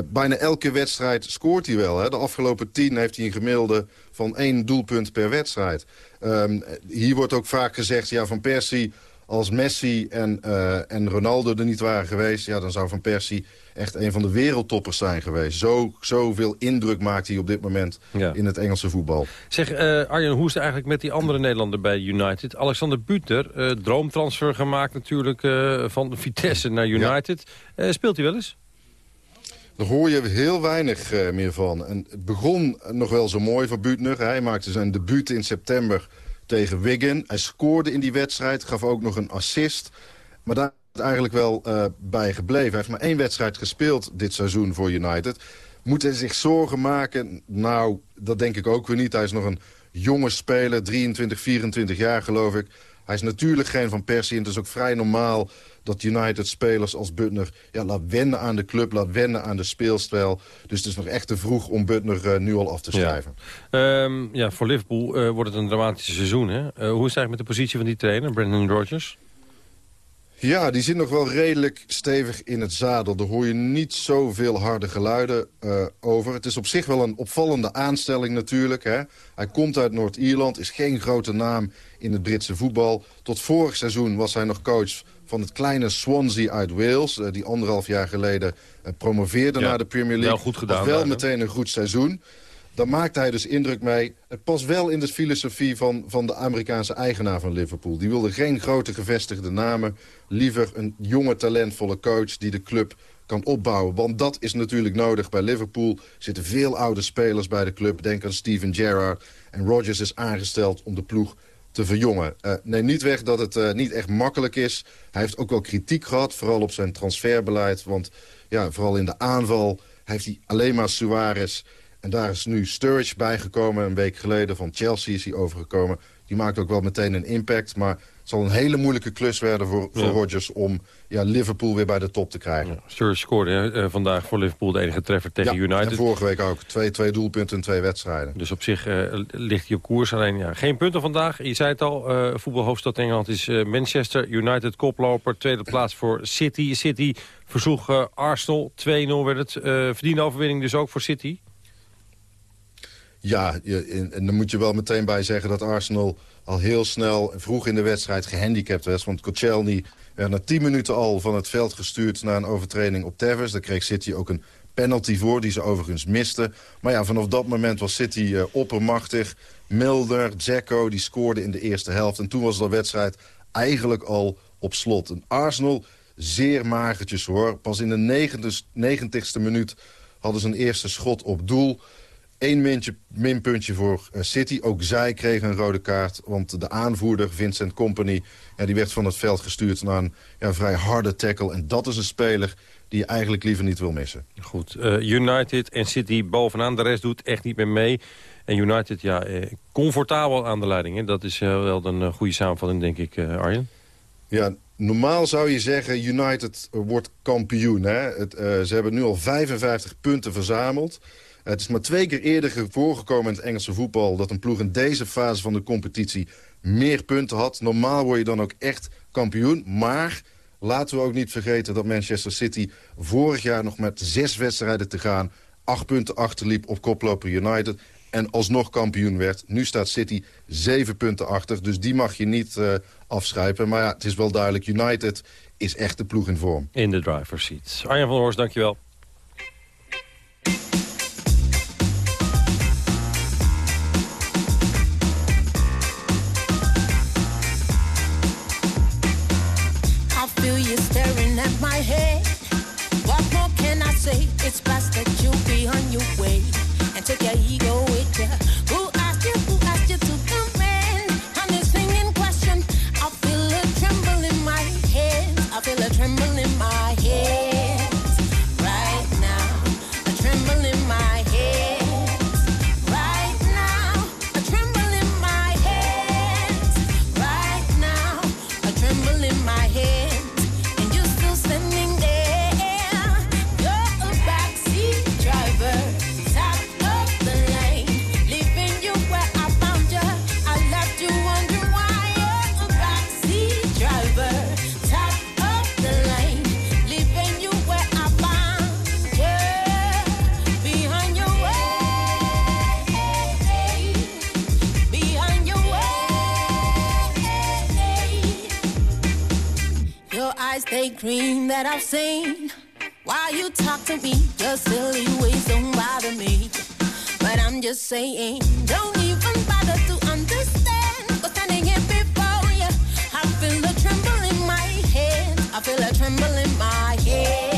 bijna elke wedstrijd scoort hij wel. Hè? De afgelopen tien heeft hij een gemiddelde van één doelpunt per wedstrijd. Um, hier wordt ook vaak gezegd, ja, Van Persie als Messi en, uh, en Ronaldo er niet waren geweest... Ja, dan zou Van Persie echt een van de wereldtoppers zijn geweest. Zo, zoveel indruk maakt hij op dit moment in het Engelse voetbal. Zeg, uh, Arjen, hoe is het eigenlijk met die andere Nederlander bij United? Alexander Buter, uh, droomtransfer gemaakt natuurlijk van Vitesse naar United. speelt hij wel eens? Daar hoor je heel weinig meer van. En het begon nog wel zo mooi voor Butner. Hij maakte zijn debuut in september tegen Wigan. Hij scoorde in die wedstrijd, gaf ook nog een assist. Maar daar is eigenlijk wel uh, bij gebleven. Hij heeft maar één wedstrijd gespeeld dit seizoen voor United. Moet hij zich zorgen maken? Nou, dat denk ik ook weer niet. Hij is nog een jonge speler, 23, 24 jaar geloof ik. Hij is natuurlijk geen Van Persie en het is ook vrij normaal dat United-spelers als Butner ja, laat wennen aan de club, laat wennen aan de speelstijl. Dus het is nog echt te vroeg om Butner uh, nu al af te schrijven. Ja, um, ja voor Liverpool uh, wordt het een dramatisch seizoen. Hè? Uh, hoe is het eigenlijk met de positie van die trainer, Brendan Rodgers? Ja, die zit nog wel redelijk stevig in het zadel. Daar hoor je niet zoveel harde geluiden uh, over. Het is op zich wel een opvallende aanstelling natuurlijk. Hè. Hij komt uit Noord-Ierland, is geen grote naam in het Britse voetbal. Tot vorig seizoen was hij nog coach van het kleine Swansea uit Wales... Uh, die anderhalf jaar geleden uh, promoveerde naar de Premier League. Wel goed gedaan. Wel meteen een goed seizoen. Dan maakte hij dus indruk mee. Het past wel in de filosofie van, van de Amerikaanse eigenaar van Liverpool. Die wilde geen grote gevestigde namen. Liever een jonge, talentvolle coach die de club kan opbouwen. Want dat is natuurlijk nodig bij Liverpool. Er zitten veel oude spelers bij de club. Denk aan Steven Gerrard. En Rodgers is aangesteld om de ploeg te verjongen. Uh, neem niet weg dat het uh, niet echt makkelijk is. Hij heeft ook wel kritiek gehad, vooral op zijn transferbeleid. Want ja, vooral in de aanval heeft hij alleen maar Suarez. En daar is nu Sturridge bijgekomen. Een week geleden van Chelsea is hij overgekomen. Die maakt ook wel meteen een impact. Maar zal een hele moeilijke klus werden voor, voor Rodgers... om ja, Liverpool weer bij de top te krijgen. Ja, Sturridge scoorde uh, vandaag voor Liverpool de enige treffer tegen ja, United. en vorige week ook. Twee, twee doelpunten in twee wedstrijden. Dus op zich uh, ligt hij op koers. Alleen ja, geen punten vandaag. Je zei het al, uh, voetbalhoofdstad Engeland is Manchester United koploper. Tweede plaats voor City. City versloeg Arsenal. 2-0 werd het. verdiende overwinning dus ook voor City. Ja, en dan moet je wel meteen bij zeggen dat Arsenal al heel snel vroeg in de wedstrijd gehandicapt was. Want Koscielny werd na 10 minuten al van het veld gestuurd na een overtreding op Tevez. Daar kreeg City ook een penalty voor, die ze overigens misten. Maar ja, vanaf dat moment was City uh, oppermachtig. Milder, Dzeko, die scoorden in de eerste helft. En toen was de wedstrijd eigenlijk al op slot. Een Arsenal, zeer magertjes hoor. Pas in de 90ste minuut hadden ze een eerste schot op doel. Eén minpuntje voor eh, City. Ook zij kregen een rode kaart. Want de aanvoerder, Vincent Company... Ja, die werd van het veld gestuurd naar een ja, vrij harde tackle. En dat is een speler die je eigenlijk liever niet wil missen. Goed, uh, United en City bovenaan. De rest doet echt niet meer mee. En United, ja, eh, comfortabel aan de leiding. Hè? Dat is uh, wel een goede samenvatting, denk ik, Arjen. Ja, normaal zou je zeggen, United wordt kampioen. Hè? Het, ze hebben nu al 55 punten verzameld... Het is maar twee keer eerder voorgekomen in het Engelse voetbal... dat een ploeg in deze fase van de competitie meer punten had. Normaal word je dan ook echt kampioen. Maar laten we ook niet vergeten dat Manchester City... vorig jaar nog met zes wedstrijden te gaan... acht punten achterliep op koploper United en alsnog kampioen werd. Nu staat City zeven punten achter, dus die mag je niet uh, afschrijven. Maar ja, het is wel duidelijk, United is echt de ploeg in vorm. In de driver's seat. Arjen van der Horst, dankjewel. Cream that I've seen. Why you talk to me, your silly ways don't bother me. But I'm just saying, don't even bother to understand. What's standing here before you, I feel a tremble in my head. I feel a tremble in my head.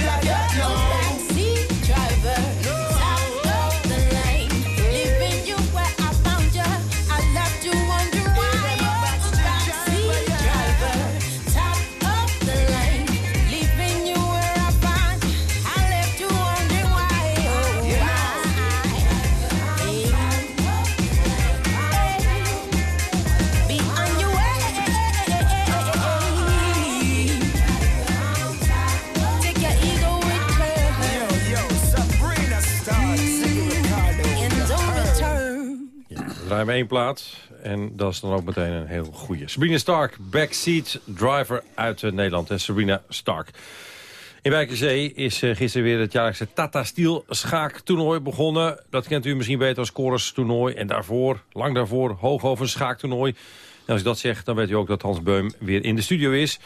Draaien we één plaat. En dat is dan ook meteen een heel goede. Sabrina Stark, backseat driver uit eh, Nederland. En Sabrina Stark. In Wijkenzee is eh, gisteren weer het jaarlijkse Tata Steel schaaktoernooi begonnen. Dat kent u misschien beter als Chorus toernooi. En daarvoor, lang daarvoor, Hooghoven schaaktoernooi. En als ik dat zeg, dan weet u ook dat Hans Beum weer in de studio is.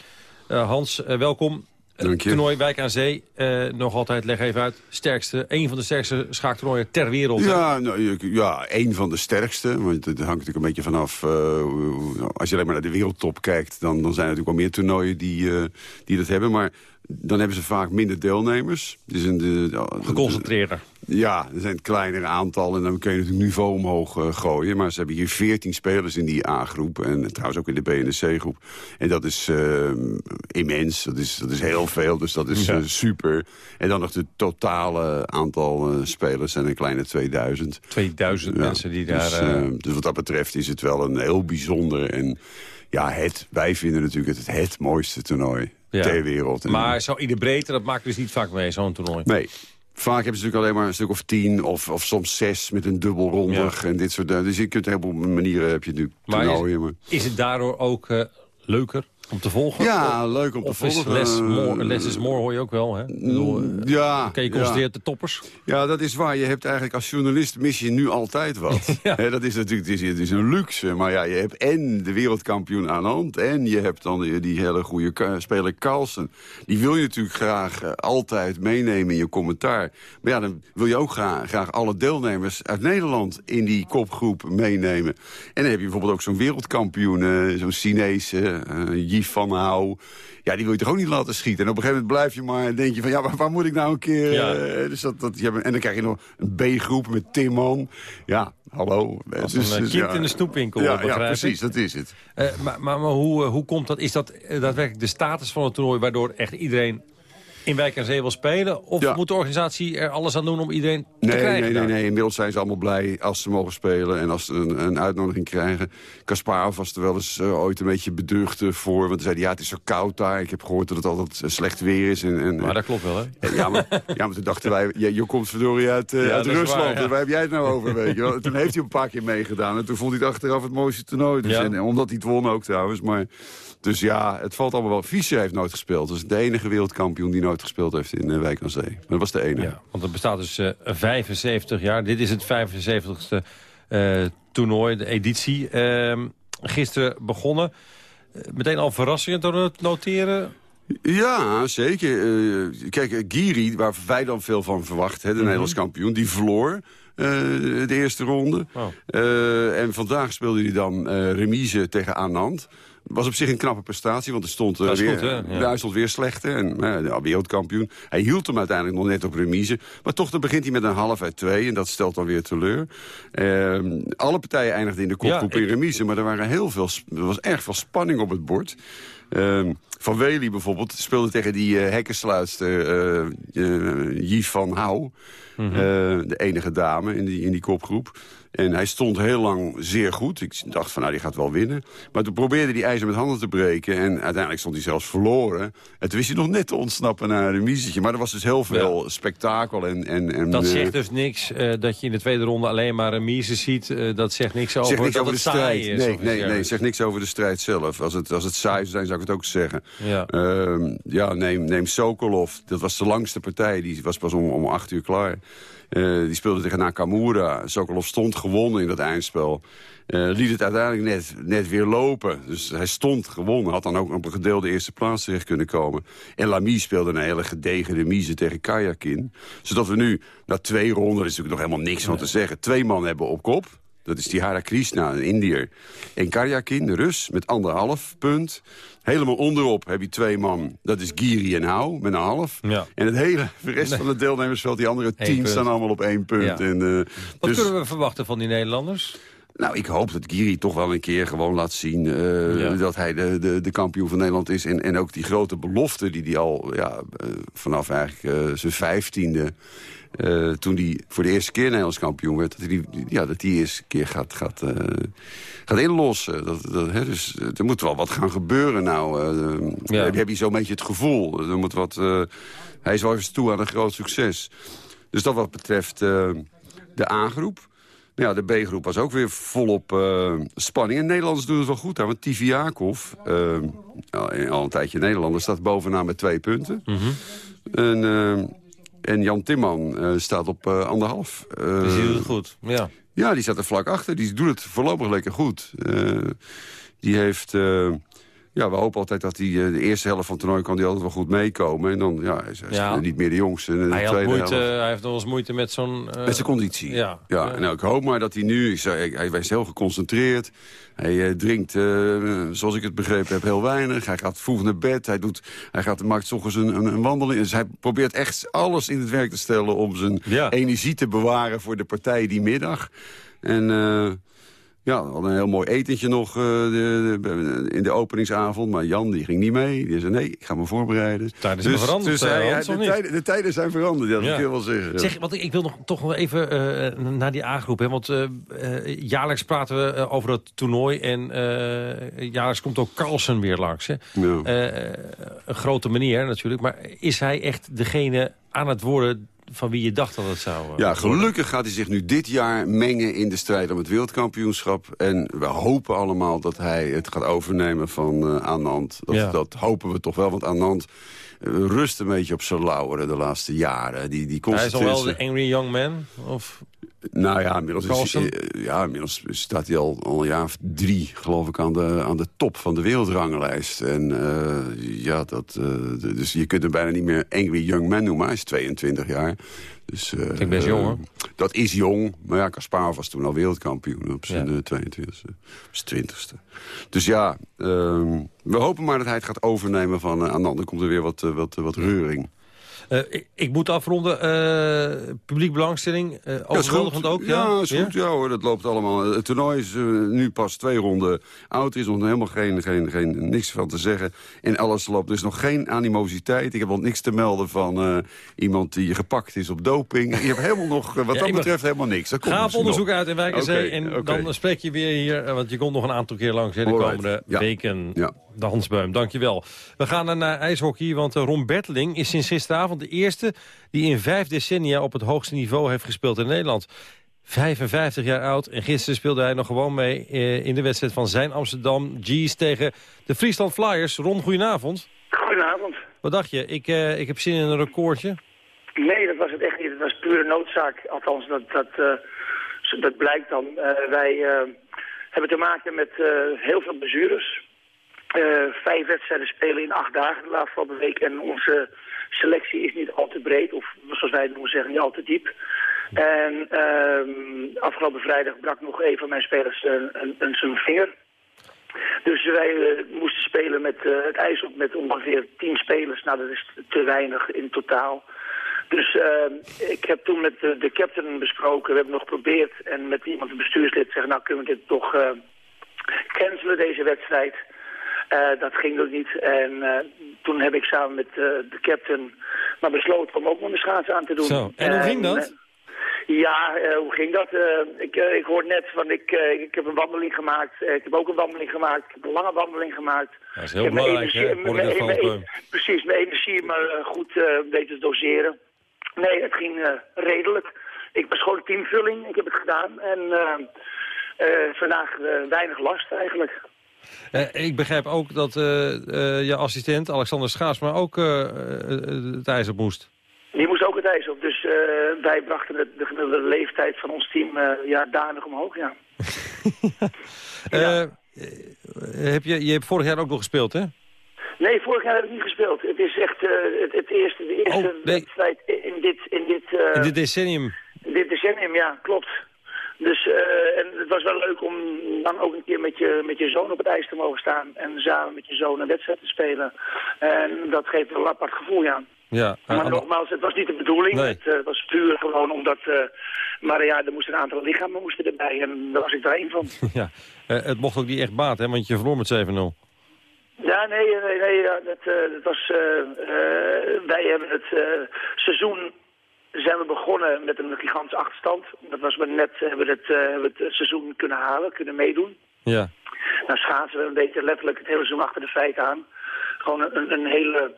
Eh, Hans, welkom. Dank je. Toernooi Wijk aan Zee, eh, nog altijd, leg even uit, sterkste, een van de sterkste schaaktoernooien ter wereld. Ja, nou, ja, één van de sterkste. Want het hangt natuurlijk een beetje vanaf... eh, als je alleen maar naar de wereldtop kijkt... dan, dan zijn er natuurlijk wel meer toernooien die, eh, die dat hebben. Maar dan hebben ze vaak minder deelnemers. Dus in de, Geconcentreerder. Ja, er zijn het kleinere aantal en dan kun je natuurlijk niveau omhoog eh, gooien. Maar ze hebben hier 14 spelers in die A-groep en trouwens ook in de B- en de C-groep. En dat is eh, immens, dat is, dat is heel veel, dus dat is Ja. eh, super. En dan nog de totale aantal spelers zijn een kleine 2000. 2000 mensen die daar... Dus, dus wat dat betreft is het wel een heel bijzonder en... Ja, het, wij vinden natuurlijk het het mooiste toernooi Ja. ter wereld. En- maar zo in de breedte, dat maakt dus niet vaak mee, zo'n toernooi. Nee. Vaak hebben ze natuurlijk alleen maar een stuk of tien of, of soms zes met een dubbelrondig en dit soort dingen. Dus je kunt een heleboel manieren heb je nu Maar toernooien. Maar... Is het daardoor ook eh, leuker om te volgen? Ja, leuk om te of volgen. less, more, less is more hoor je ook wel, hè? Bedoel, eh, Ja, Oké, je ja. constateert de toppers. Ja, dat is waar. Je hebt eigenlijk als journalist mis je nu altijd wat. Dat is natuurlijk het is, het is een luxe. Maar ja, je hebt en de wereldkampioen aan de hand... en je hebt dan die, die hele goede speler Carlsen. Die wil je natuurlijk graag eh, altijd meenemen in je commentaar. Maar ja, dan wil je ook graag, graag alle deelnemers uit Nederland... in die kopgroep meenemen. En dan heb je bijvoorbeeld ook zo'n wereldkampioen... eh, zo'n Chinese, eh Van Hou... Ja, die wil je toch ook niet laten schieten. En op een gegeven moment blijf je maar denk je van... ja, waar, waar moet ik nou een keer... Ja. eh, dus dat, dat, je hebt- en dan krijg je nog een B-groep met Timman. Ja, hallo. Als een eh, dus kind ja. in de snoepwinkel, Ja, ja, precies, dat is het. Eh, maar maar, maar hoe, hoe komt dat? Is dat daadwerkelijk de status van het toernooi... waardoor echt iedereen in Wijk aan Zee wil spelen? Of moet de organisatie er alles aan doen om iedereen te krijgen? nee, nee, daar? nee. Inmiddels zijn ze allemaal blij als ze mogen spelen en als ze een, een uitnodiging krijgen. Kasparov was er wel eens eh, ooit een beetje beducht eh, voor. Want hij zei, ja, het is zo koud daar. Ik heb gehoord dat het altijd eh, slecht weer is. En, en, Maar dat klopt wel, hè? Ja, maar, ja, maar toen dachten wij, je, je komt verdorie uit, eh, Ja, uit Rusland. waar, ja. En waar heb jij het nou over, weet je wel? Toen heeft hij een paar keer meegedaan. En toen vond hij het achteraf het mooiste toernooi. Dus, en, omdat hij het won ook trouwens. Maar, dus ja, het valt allemaal wel. Fischer heeft nooit gespeeld. Dat is de enige wereldkampioen die nooit gespeeld heeft in uh, Wijk aan Zee. Maar dat was de enige. Ja, want het bestaat dus eh, 75 jaar. Dit is het 75ste eh, toernooi, de editie. Ehm, gisteren begonnen. Eh, meteen al verrassingen te noteren. Ja, zeker. Eh, kijk, eh, Giri, waar wij dan veel van verwachten, hè, de Mhm. Nederlands kampioen, die verloor eh, de eerste ronde. Oh. Eh, en vandaag speelde hij dan eh, remise tegen Anand. Was op zich een knappe prestatie, want er stond, eh, weer, goed, hè? Ja. daar stond weer slechter. En de wereldkampioen. Hij hield hem uiteindelijk nog net op remise. Maar toch dan begint hij met een half uit twee. En dat stelt dan weer teleur. Eh, alle partijen eindigden in de kopgroep Ja, in remise. Maar er, waren heel veel, er was erg veel spanning op het bord. Ehm, van Wely bijvoorbeeld speelde tegen die eh hekkensluitster eh eh, Yves van Hou. Mhm. Eh, de enige dame in die, in die kopgroep. En hij stond heel lang zeer goed. Ik dacht van, nou, die gaat wel winnen. Maar toen probeerde hij ijzer met handen te breken. En uiteindelijk stond hij zelfs verloren. En toen wist hij nog net te ontsnappen naar een remisetje. Maar er was dus heel veel spektakel. En, en, en, Dat eh, zegt dus niks eh, dat je in de tweede ronde alleen maar een mise ziet. Eh, dat zegt niks over Zegt niks over de strijd. is. Nee, nee, nee, zegt niks over de strijd zelf. Als het, als het saai zou zijn, zou ik het ook zeggen. Ja. Ehm, ja, neem, neem Sokolov. Dat was de langste partij. Die was pas om, om acht uur klaar. Eh, die speelde tegen Nakamura. Sokolov stond gewonnen in dat eindspel. Uh, liet het uiteindelijk net, net weer lopen. Dus hij stond gewonnen. Had dan ook op een gedeelde eerste plaats terecht kunnen komen. En Lamy speelde een hele gedegen remise tegen Kajakin. Zodat we nu, na twee ronden, er is natuurlijk nog helemaal niks van te zeggen... twee man hebben op kop. Dat is die Hara Krishna, een Indiër. En Karjakin, de Rus, met anderhalf punt. Helemaal onderop heb je twee man. Dat is Giri en Hou, met een half. Ja. En het hele de rest van het deelnemersveld, die andere tien, staan allemaal op één punt. Ja. En, uh, Wat dus, kunnen we verwachten van die Nederlanders? Nou, ik hoop dat Giri toch wel een keer gewoon laat zien... Uh, Ja. dat hij de, de, de kampioen van Nederland is. En, en ook die grote belofte die hij al ja, uh, vanaf eigenlijk zijn vijftiende... Uh, toen hij voor de eerste keer Nederlands kampioen werd... dat hij die, ja, dat die eerste keer gaat, gaat, uh, gaat inlossen. Dat, dat, hè, dus er moet wel wat gaan gebeuren nou. Uh, Ja. Heb, heb je zo'n beetje het gevoel. Er moet wat, hij is wel even toe aan een groot succes. Dus dat wat betreft de A-groep. Ja, de B-groep was ook weer volop uh, spanning. En Nederlanders doen het wel goed aan. Want Tiviakov, uh, al een tijdje Nederlander, staat bovenaan met twee punten. Mhm. En, en Jan Timman uh, staat op uh, anderhalf. Uh, die doet het goed, ja. Ja, die staat er vlak achter. Die doet het voorlopig lekker goed. Die heeft... Ja, we hopen altijd dat hij uh, de eerste helft van het toernooi kan die altijd wel goed meekomen. En dan, ja, hij is, hij Ja. niet meer de jongste. De Hij, had moeite, hij heeft nog eens moeite met zo'n... eh, Met zijn conditie. Ja. ja. En nou, ik hoop maar dat hij nu... Hij hij is heel geconcentreerd. Hij eh, drinkt, eh, zoals ik het begrepen heb, heel weinig. Hij gaat vroeg naar bed. Hij, doet, hij gaat, maakt ochtends een, een, een wandeling. Dus hij probeert echt alles in het werk te stellen... om zijn Ja. energie te bewaren voor de partij die middag. En... ja, we hadden een heel mooi etentje nog eh, de, de- in de openingsavond. Maar Jan die ging niet mee. Die zei, nee, ik ga me voorbereiden. Tijden zijn veranderd, Dus hij, Hans, de, of niet? tijden, de tijden zijn veranderd, dat Ja. kun je wel zeggen. Zeg, want ik ik wil nog, toch nog even eh, naar die A-groep. hè, Want eh, jaarlijks praten we over dat toernooi. En eh, jaarlijks komt ook Carlsen weer langs. Hè? Ja. Eh, een grote meneer natuurlijk. Maar is hij echt degene aan het worden van wie je dacht dat het zou eh, Ja, gelukkig gaat hij zich nu dit jaar mengen in de strijd om het wereldkampioenschap. En we hopen allemaal dat hij het gaat overnemen van eh Anand. Dat, Ja. dat hopen we toch wel, want Anand rust een beetje op zijn lauweren de laatste jaren. Die, die Hij is al wel de angry young man? Of... Nou ja, inmiddels, is, eh, ja, inmiddels staat hij al, al een jaar of drie, geloof ik, aan de, aan de top van de wereldranglijst. En eh, ja, dat, eh, dus je kunt hem bijna niet meer angry young man noemen. Hij is 22 jaar. Dus, eh, Vind ik best jong, eh, hoor. Dat is jong. Maar ja, Kasparov was toen al wereldkampioen op zijn Ja. eh, 22e, op zijn 20ste. Dus ja, ehm, we hopen maar dat hij het gaat overnemen van uh, Anand. Dan komt er weer wat, eh, wat, wat reuring. Eh, ik, ik moet afronden. Eh, publiek belangstelling. Ja, is overweldigend ook. Ja, is goed. Ja, hoor, dat loopt allemaal. Het toernooi is nu pas twee ronden oud. Er is nog helemaal geen, geen, geen, niks van te zeggen. En alles loopt. Er is nog geen animositeit. Ik heb nog niks te melden van iemand die gepakt is op doping. Je hebt helemaal nog, wat Ja, dat betreft, helemaal niks. Dat komt Gaaf onderzoek nog. uit in Wijkenzee. Oké, en oké. dan spreek je weer hier, want je komt nog een aantal keer langs hè, de Alright, komende ja. weken. Ja. De Hansbeum, dankjewel. We gaan naar ijshockey, want Ron Berteling is sinds gisteravond de eerste... die in vijf decennia op het hoogste niveau heeft gespeeld in Nederland. 55 jaar oud en gisteren speelde hij nog gewoon mee eh, in de wedstrijd van zijn Amsterdam G's tegen de Friesland Flyers. Ron, goedenavond. Goedenavond. Wat dacht je? Ik, eh, ik heb zin in een recordje. Nee, dat was het echt niet. Het was pure noodzaak. Althans, dat, dat, eh, dat blijkt dan. Wij hebben te maken met heel veel blessures. Eh, vijf wedstrijden spelen in acht dagen de afgelopen week. En onze selectie is niet al te breed, of zoals wij het noemen zeggen, niet al te diep. En ehm, afgelopen vrijdag brak nog een van mijn spelers een, een, een zijn vinger. Dus wij eh, moesten spelen met eh, het ijs op met ongeveer tien spelers. Nou, dat is te weinig in totaal. Dus eh, ik heb toen met de, captain besproken, we hebben nog geprobeerd... en met iemand, een bestuurslid, zeggen... nou, kunnen we dit toch cancelen, deze wedstrijd? Eh, dat ging dus niet. En eh, toen heb ik samen met eh, de captain maar besloten om ook nog een schaats aan te doen. Zo, en hoe ging dat? ja, hoe ging dat? Ik, ik hoor net van, ik, ik heb een wandeling gemaakt. Ik heb ook een wandeling gemaakt. Ik heb een lange wandeling gemaakt. Dat is heel Ik belangrijk, hè? ik mijn- mijn-. Precies, mijn energie maar goed weten te doseren. Nee, het ging redelijk. Ik was gewoon teamvulling. Ik heb het gedaan. En vandaag weinig last eigenlijk. Eh, ik begrijp ook dat eh, eh, je assistent Alexander Schaas... maar ook het ijs op moest. Die moest ook het wereldwijs op. Dus wij brachten de, de leeftijd van ons team ja, danig omhoog, ja. heb je, je hebt vorig jaar ook nog gespeeld, hè? Nee, vorig jaar heb ik niet gespeeld. Het is echt het, het, eerste, de eerste oh, wedstrijd in dit... In dit, in dit decennium? In dit decennium, ja, klopt. Dus uh, en het was wel leuk om dan ook een keer met je, met je zoon op het ijs te mogen staan. En samen met je zoon een wedstrijd te spelen. En dat geeft wel een apart gevoel, ja. Ja, maar nogmaals, het was niet de bedoeling. Het uh, was puur gewoon omdat... Uh, maar ja, er moesten een aantal lichamen moesten erbij. En daar was ik er één van. ja, het mocht ook niet echt baat, hè? Want je verloor met 7-0. Ja, nee, nee, nee dat, dat was... wij hebben het seizoen zijn we begonnen met een gigantische achterstand. Dat was maar net, hebben we het, uh, hebben het seizoen kunnen halen, kunnen meedoen. Ja. Dan schaatsen we een beetje letterlijk het hele seizoen achter de feiten aan. Gewoon een, een hele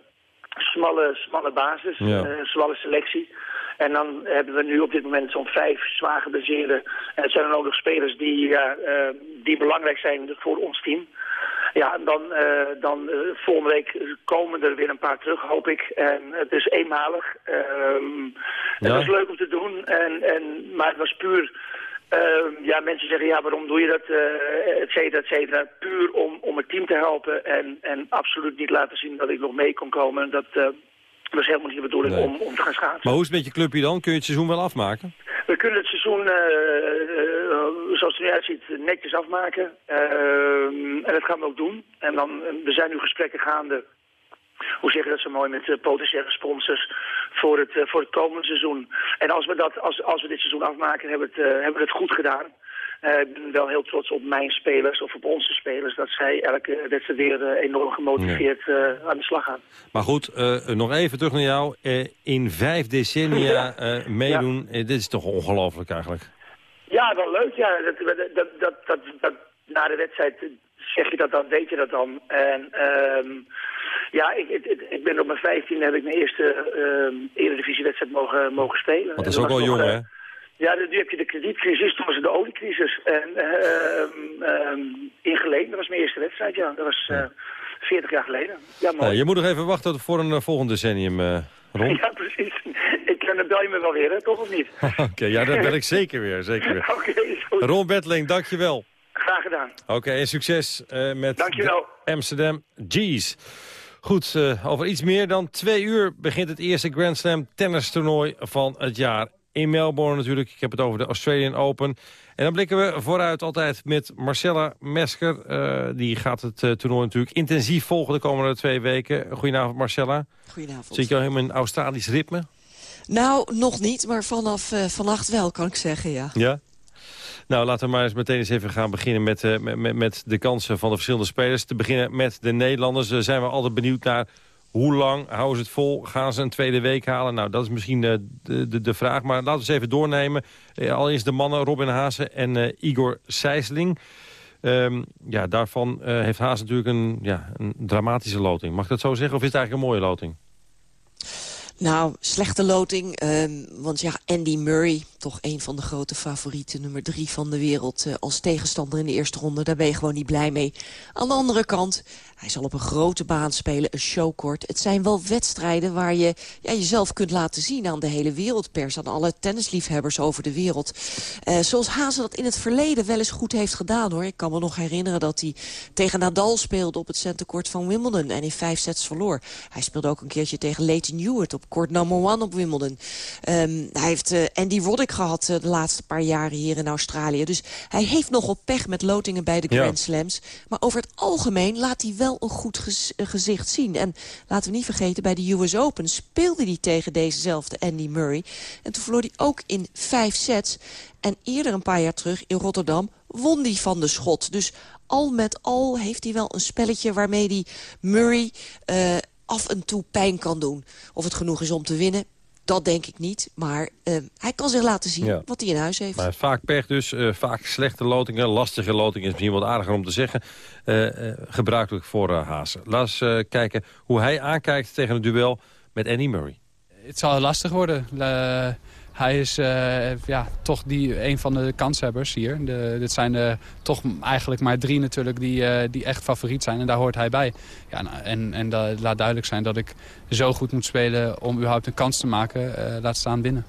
smalle, smalle basis, ja. uh, smalle selectie. En dan hebben we nu op dit moment zo'n vijf zwaar gebaseerde. En het zijn dan ook nog spelers die, uh, die belangrijk zijn voor ons team. Ja, dan, uh, dan uh, volgende week komen er weer een paar terug, hoop ik. En het is eenmalig. Um, ja. Het was leuk om te doen, en, en, maar het was puur... Uh, ja, mensen zeggen, ja, waarom doe je dat, et cetera, et cetera. Puur om, om het team te helpen en, en absoluut niet laten zien dat ik nog mee kon komen. Dat, uh, was helemaal niet de bedoeling nee. om, om te gaan schaatsen. Maar hoe is het met je clubje dan? Kun je het seizoen wel afmaken? We kunnen het seizoen, uh, uh, zoals het er nu uitziet, netjes afmaken. Uh, en dat gaan we ook doen. En dan, er zijn nu gesprekken gaande, hoe zeg je dat zo mooi, met potentiële sponsors voor het, voor het komende seizoen. En als we, dat, als, als we dit seizoen afmaken, hebben we het, hebben we het goed gedaan. Uh, ik ben wel heel trots op mijn spelers of op onze spelers... dat zij elke wedstrijd weer uh, enorm gemotiveerd uh, aan de slag gaan. Maar goed, nog even terug naar jou. in vijf decennia meedoen, dit is toch ongelooflijk eigenlijk? Ja, wel leuk. Ja. Dat, dat, dat, dat, dat, na de wedstrijd zeg je dat dan, weet je dat dan. En um, ja, ik, ik, ik, ben op mijn vijftiende heb ik mijn eerste uh, eredivisiewedstrijd mogen, mogen spelen. Want dat is ook wel jong, hè? Ja, nu heb je de kredietcrisis, toen was het de oliecrisis. En uh, um, ingeleden, dat was mijn eerste wedstrijd, ja. Dat was uh, 40 jaar geleden. Ja, mooi. je moet nog even wachten voor een uh, volgend decennium, uh, Ron. Ja, precies. Ik dan bel je me wel weer, hè? toch of niet? Oké, okay, ja, dat bel ik zeker weer. Zeker weer. Oké, okay, goed. Ron Betteling, dankjewel. Graag gedaan. Oké, okay, en succes met dankjewel. Amsterdam G's. Goed, uh, over iets meer dan twee uur begint het eerste Grand Slam tennistoernooi van het jaar in Melbourne natuurlijk. Ik heb het over de Australian Open. En dan blikken we vooruit altijd met Marcella Mesker. Uh, die gaat het uh, toernooi natuurlijk intensief volgen de komende twee weken. Goedenavond Marcella. Goedenavond. Zit je al helemaal in Australisch ritme? Nou, nog niet, maar vanaf uh, vannacht wel, kan ik zeggen, ja. Ja? Nou, laten we maar eens meteen eens even gaan beginnen met, met, met de kansen van de verschillende spelers. Te beginnen met de Nederlanders. Uh, zijn we altijd benieuwd naar hoe lang houden ze het vol? Gaan ze een tweede week halen? Nou, dat is misschien de, de, de vraag. Maar laten we eens even doornemen. Uh, allereerst de mannen Robin Haase en uh, Igor Sijsling. Um, ja, daarvan heeft Haase natuurlijk een, ja, een dramatische loting. Mag ik dat zo zeggen? Of is het eigenlijk een mooie loting? Nou, slechte loting. Uh, want ja, Andy Murray, toch een van de grote favorieten, nummer drie van de wereld... Uh, als tegenstander in de eerste ronde, daar ben je gewoon niet blij mee. Aan de andere kant, hij zal op een grote baan spelen, een showcourt. Het zijn wel wedstrijden waar je ja, jezelf kunt laten zien aan de hele wereldpers... aan alle tennisliefhebbers over de wereld. Uh, zoals Hazen dat in het verleden wel eens goed heeft gedaan, hoor. Ik kan me nog herinneren dat hij tegen Nadal speelde op het centercourt van Wimbledon... en in vijf sets verloor. Hij speelde ook een keertje tegen Leighton Hewitt op court number one op Wimbledon. Um, hij heeft uh, Andy Roddick gehad uh, de laatste paar jaren hier in Australië. Dus hij heeft nogal pech met lotingen bij de Grand ja. Slams. Maar over het algemeen laat hij wel een goed gez gezicht zien. En laten we niet vergeten, bij de US Open speelde hij tegen dezezelfde Andy Murray. En toen verloor hij ook in vijf sets. En eerder een paar jaar terug in Rotterdam won hij van de schot. Dus al met al heeft hij wel een spelletje waarmee hij Murray... Uh, af en toe pijn kan doen. Of het genoeg is om te winnen, dat denk ik niet. Maar uh, hij kan zich laten zien ja. wat hij in huis heeft. Maar vaak pech dus, uh, vaak slechte lotingen. Lastige lotingen is misschien wat aardiger om te zeggen. Uh, gebruikelijk voor Hazen. Laten we eens kijken hoe hij aankijkt tegen het duel met Annie Murray. Het zal lastig worden. Hij is ja, toch die, een van de kanshebbers hier. De, dit zijn de, toch eigenlijk maar drie natuurlijk die, die echt favoriet zijn. En daar hoort hij bij. Ja, nou, en en dat laat duidelijk zijn dat ik zo goed moet spelen om überhaupt een kans te maken. laat staan binnen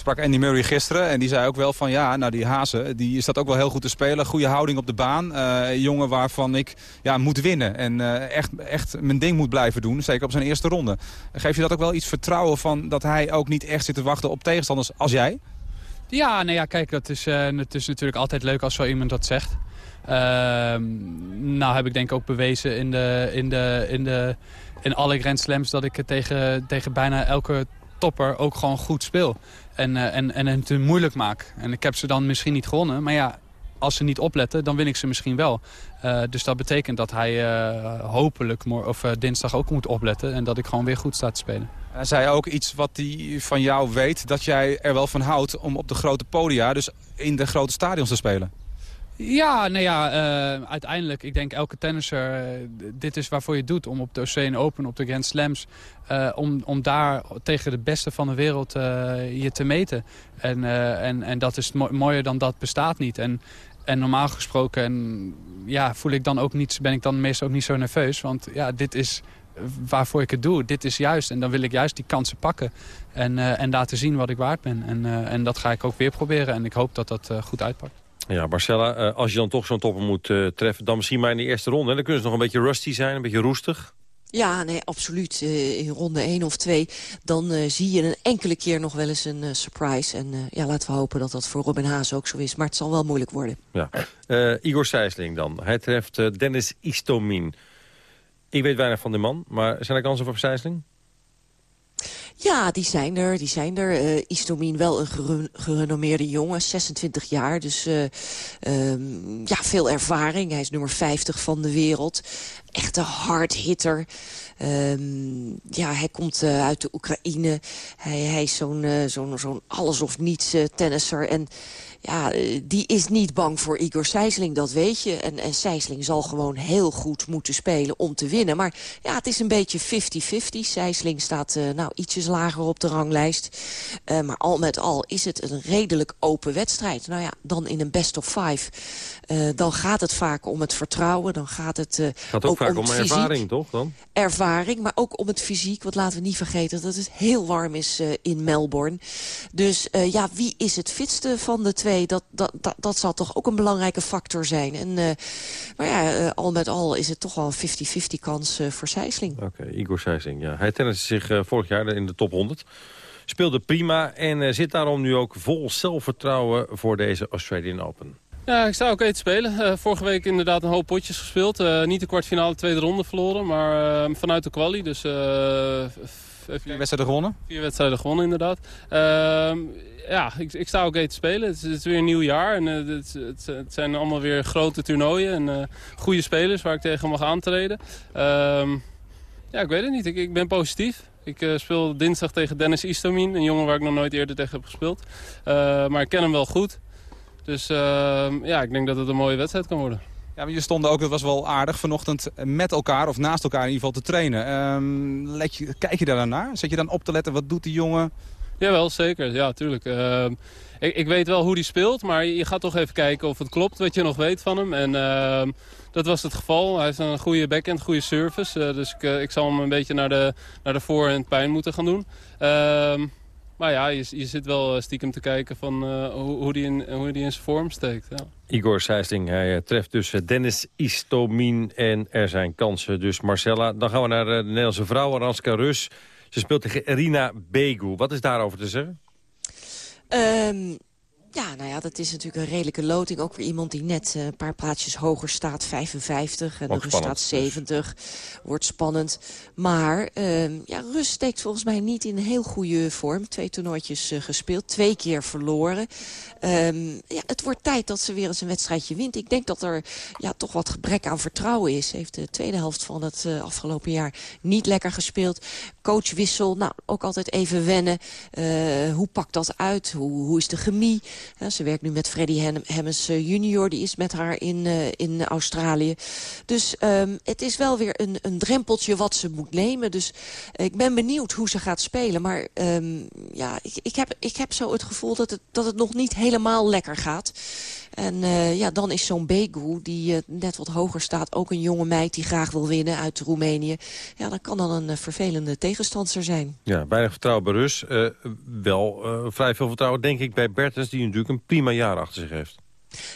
sprak Andy Murray gisteren en die zei ook wel van ja, nou die Hazen, die staat ook wel heel goed te spelen. Goede houding op de baan. Uh, jongen waarvan ik ja, moet winnen en uh, echt, echt mijn ding moet blijven doen. Zeker op zijn eerste ronde. Geef je dat ook wel iets vertrouwen van dat hij ook niet echt zit te wachten op tegenstanders als jij? Ja, nou ja, kijk, dat is, uh, het is natuurlijk altijd leuk als zo iemand dat zegt. Ehm, nou heb ik denk ik ook bewezen in, de, in, de, in, de, in alle Grand Slams dat ik tegen, tegen bijna elke topper ook gewoon goed speel. En, uh, en, en het moeilijk maak. En ik heb ze dan misschien niet gewonnen. Maar ja, als ze niet opletten, dan win ik ze misschien wel. Uh, dus dat betekent dat hij uh, hopelijk of, dinsdag ook moet opletten. En dat ik gewoon weer goed sta te spelen. Hij zei ook iets wat hij van jou weet, dat jij er wel van houdt om op de grote podia, dus in de grote stadions te spelen. Ja, nou ja, uh, uiteindelijk, ik denk elke tennisser, uh, dit is waarvoor je het doet. Om op de Oceaan Open, op de Grand Slams, uh, om, om daar tegen de beste van de wereld je te meten. En, en, en dat is mo mooier dan dat bestaat niet. En, en normaal gesproken en, ja, voel ik dan ook niet, ben ik dan meestal ook niet zo nerveus. Want ja, dit is waarvoor ik het doe. Dit is juist. En dan wil ik juist die kansen pakken. En, en laten zien wat ik waard ben. En, en dat ga ik ook weer proberen. En ik hoop dat dat goed uitpakt. Ja, Marcella, eh, als je dan toch zo'n topper moet uh, treffen... dan misschien maar in de eerste ronde. En dan kunnen ze nog een beetje rusty zijn, een beetje roestig. Ja, nee, absoluut. Uh, in ronde 1 of 2, dan uh, zie je een enkele keer nog wel eens een uh, surprise. En ja, laten we hopen dat dat voor Robin Haas ook zo is. Maar het zal wel moeilijk worden. Ja. Igor Sijsling dan. Hij treft Dennis Istomin. Ik weet weinig van die man, maar zijn er kansen voor Sijsling? Ja, die zijn er. Die zijn er. Uh, Istomin wel een gerenommeerde jongen, 26 jaar. Dus uh, um, ja, veel ervaring. Hij is nummer 50 van de wereld. Echte hardhitter. Um, ja, hij komt uh, uit de Oekraïne. Hij, hij is zo'n zo'n zo'n alles-of-niets tennisser. En ja, eh, die is niet bang voor Igor Sijsling, dat weet je. En, en Sijsling zal gewoon heel goed moeten spelen om te winnen. Maar ja, het is een beetje 50-50. Sijsling staat uh, nou, ietsjes lager op de ranglijst. Uh, maar al met al is het een redelijk open wedstrijd. Nou ja, dan in een best of five. Uh, dan gaat het vaak om het vertrouwen. Dan gaat het, gaat ook, ook vaak om, om ervaring, toch? Dan? Ervaring, maar ook om het fysiek. Want laten we niet vergeten dat het heel warm is in Melbourne. Dus ja, wie is het fitste van de twee? Dat, dat, dat, dat zal toch ook een belangrijke factor zijn. En, uh, maar ja, uh, al met al is het toch wel een 50-50 kans uh, voor Sijsling. Oké, okay, Igor Sijsling. Ja. Hij tenniste zich vorig jaar in de top 100. Speelde prima en zit daarom nu ook vol zelfvertrouwen voor deze Australian Open. Ja, ik sta ook te spelen. Uh, vorige week inderdaad een hoop potjes gespeeld. Uh, niet de kwartfinale, tweede ronde verloren, maar uh, vanuit de quali. Dus, vier wedstrijden gewonnen? Vier wedstrijden gewonnen, inderdaad. Ehm, ja, ik, ik sta ook te spelen. Het is, weer een nieuw jaar en uh, het, het, zijn allemaal weer grote toernooien en uh, goede spelers waar ik tegen mag aantreden. Um, ja, ik weet het niet. Ik, ik ben positief. Ik uh, speel dinsdag tegen Dennis Istomin, een jongen waar ik nog nooit eerder tegen heb gespeeld. maar ik ken hem wel goed. Dus ehm, ja, ik denk dat het een mooie wedstrijd kan worden. Ja, maar je stonden ook, dat was wel aardig, vanochtend met elkaar of naast elkaar in ieder geval te trainen. Um, let je, kijk je daar naar? Zet je dan op te letten, wat doet die jongen? Jawel, zeker. Ja, tuurlijk. Uh, ik, ik, weet wel hoe hij speelt, maar je gaat toch even kijken of het klopt wat je nog weet van hem. En uh, dat was het geval. Hij heeft een goede backhand, goede service. Uh, dus ik, eh, ik zal hem een beetje naar de, naar de voorhand pijn moeten gaan doen. Ehm, maar ja, je, je, zit wel stiekem te kijken van hoe, hoe, die in, hoe die in zijn vorm steekt. Ja. Igor Sijsting, hij treft dus Dennis Istomin en er zijn kansen. Dus Marcella, dan gaan we naar de Nederlandse vrouw, Ranska Rus. Ze speelt tegen Irina Begu. Wat is daarover te zeggen? Um, ja, nou ja, dat is natuurlijk een redelijke loting. Ook weer iemand die net uh, een paar plaatsjes hoger staat, 55. En de Rus staat 70. Wordt spannend. Maar uh, ja, Rus steekt volgens mij niet in heel goede vorm. Twee toernooitjes uh, gespeeld, twee keer verloren. Um, ja, het wordt tijd dat ze weer eens een wedstrijdje wint. Ik denk dat er ja, toch wat gebrek aan vertrouwen is. Heeft de tweede helft van het uh, afgelopen jaar niet lekker gespeeld. Coachwissel, nou, ook altijd even wennen. hoe pakt dat uit? Hoe, hoe is de chemie? Ze werkt nu met Freddie Hemmens junior. Die is met haar in, in Australië. Dus um, het is wel weer een, een drempeltje wat ze moet nemen. Dus ik ben benieuwd hoe ze gaat spelen. Maar um, ja, ik, ik, heb, ik heb zo het gevoel dat het, dat het nog niet helemaal lekker gaat. En uh, ja, dan is zo'n Begu, die uh, net wat hoger staat... ook een jonge meid die graag wil winnen uit Roemenië. Ja, dat kan dan een uh, vervelende tegenstander zijn. Ja, weinig vertrouwen bij Rus. wel vrij veel vertrouwen, denk ik, bij Bertens... die natuurlijk een prima jaar achter zich heeft.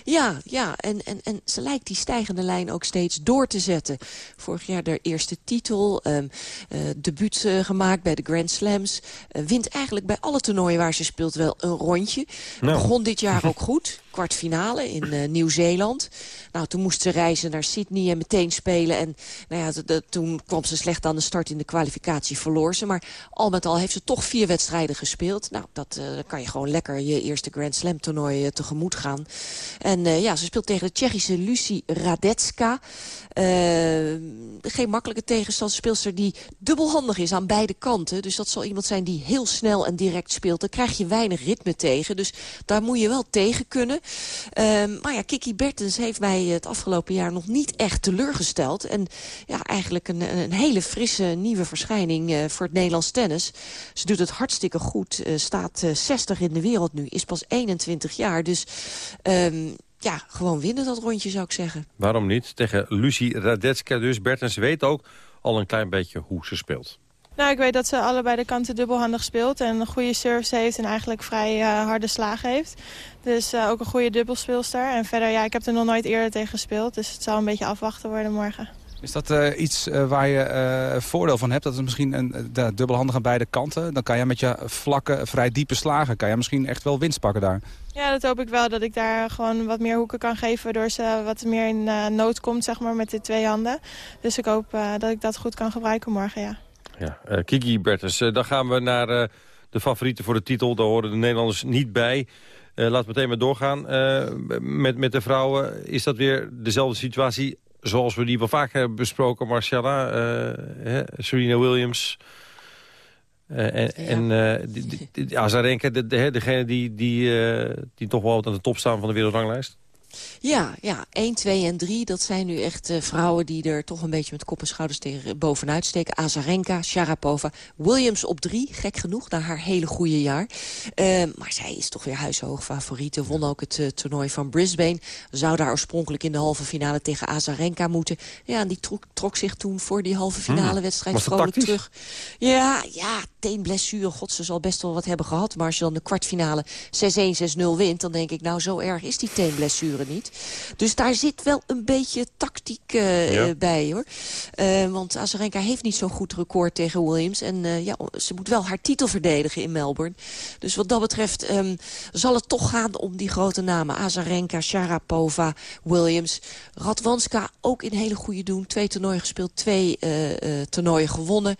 Ja, ja. En, en, en ze lijkt die stijgende lijn ook steeds door te zetten. Vorig jaar de eerste titel, um, uh, debuut uh, gemaakt bij de Grand Slams. Uh, wint eigenlijk bij alle toernooien waar ze speelt wel een rondje. Nou. Begon dit jaar ook goed kwartfinale in uh, Nieuw-Zeeland. Nou, toen moest ze reizen naar Sydney en meteen spelen. En nou ja, toen kwam ze slecht aan de start in de kwalificatie, verloor ze. Maar al met al heeft ze toch vier wedstrijden gespeeld. Nou, dat uh, kan je gewoon lekker je eerste Grand Slam toernooi uh, tegemoet gaan. En ja, ze speelt tegen de Tsjechische Lucie Radetska. geen makkelijke tegenstander, speelster die dubbelhandig is aan beide kanten. Dus dat zal iemand zijn die heel snel en direct speelt. Dan krijg je weinig ritme tegen. Dus daar moet je wel tegen kunnen. Um, maar ja, Kiki Bertens heeft mij het afgelopen jaar nog niet echt teleurgesteld. En ja, eigenlijk een, een hele frisse nieuwe verschijning uh, voor het Nederlands tennis. Ze doet het hartstikke goed. Uh, staat uh, eh, 60 in de wereld nu. Is pas 21 jaar. Dus... Um, ja, gewoon winnen dat rondje zou ik zeggen. Waarom niet? Tegen Lucie Radetska dus. Bertens weet ook al een klein beetje hoe ze speelt. Nou, ik weet dat ze allebei de kanten dubbelhandig speelt. En een goede service heeft en eigenlijk vrij uh, harde slagen heeft. Dus uh, ook een goede dubbelspeelster. En verder, ja, ik heb er nog nooit eerder tegen gespeeld. Dus het zal een beetje afwachten worden morgen. Is dat uh, iets waar je voordeel van hebt? Dat is misschien een dubbelhandig aan beide kanten. Dan kan je met je vlakke, vrij diepe slagen... kan je misschien echt wel winst pakken daar. Ja, dat hoop ik wel. Dat ik daar gewoon wat meer hoeken kan geven... waardoor ze wat meer in nood komt, zeg maar, met de twee handen. Dus ik hoop dat ik dat goed kan gebruiken morgen, ja. Ja, uh, Kiki Bertens, uh, dan gaan we naar uh, de favorieten voor de titel. Daar horen de Nederlanders niet bij. laten we meteen maar doorgaan. met, met de vrouwen is dat weer dezelfde situatie zoals we die wel vaak hebben besproken. Marcella, Serena Williams... en, ja. en Azarenka, de, de, degene die, die, die toch wel aan de top staan van de wereldranglijst? Ja, ja, 1, 2 en 3, dat zijn nu echt uh, vrouwen die er toch een beetje met kop en schouders tegen bovenuit steken. Azarenka, Sharapova, Williams op 3, gek genoeg, na haar hele goede jaar. Uh, maar zij is toch weer huishoog favoriete, won ook het uh, toernooi van Brisbane. Zou daar oorspronkelijk in de halve finale tegen Azarenka moeten. Ja, en die trok, trok zich toen voor die halve hmm. finale wedstrijd vrolijk terug. Ja, ja, teenblessure, god, ze zal best wel wat hebben gehad. Maar als je dan de kwartfinale 6-1, 6-0 wint, dan denk ik, nou zo erg is die teenblessure niet. Dus daar zit wel een beetje tactiek uh, bij, hoor. Uh, want Azarenka heeft niet zo'n goed record tegen Williams. En uh, ja, ze moet wel haar titel verdedigen in Melbourne. Dus wat dat betreft um, zal het toch gaan om die grote namen. Azarenka, Sharapova, Williams. Radwanska ook in hele goede doen. Twee toernooien gespeeld, twee toernooien gewonnen.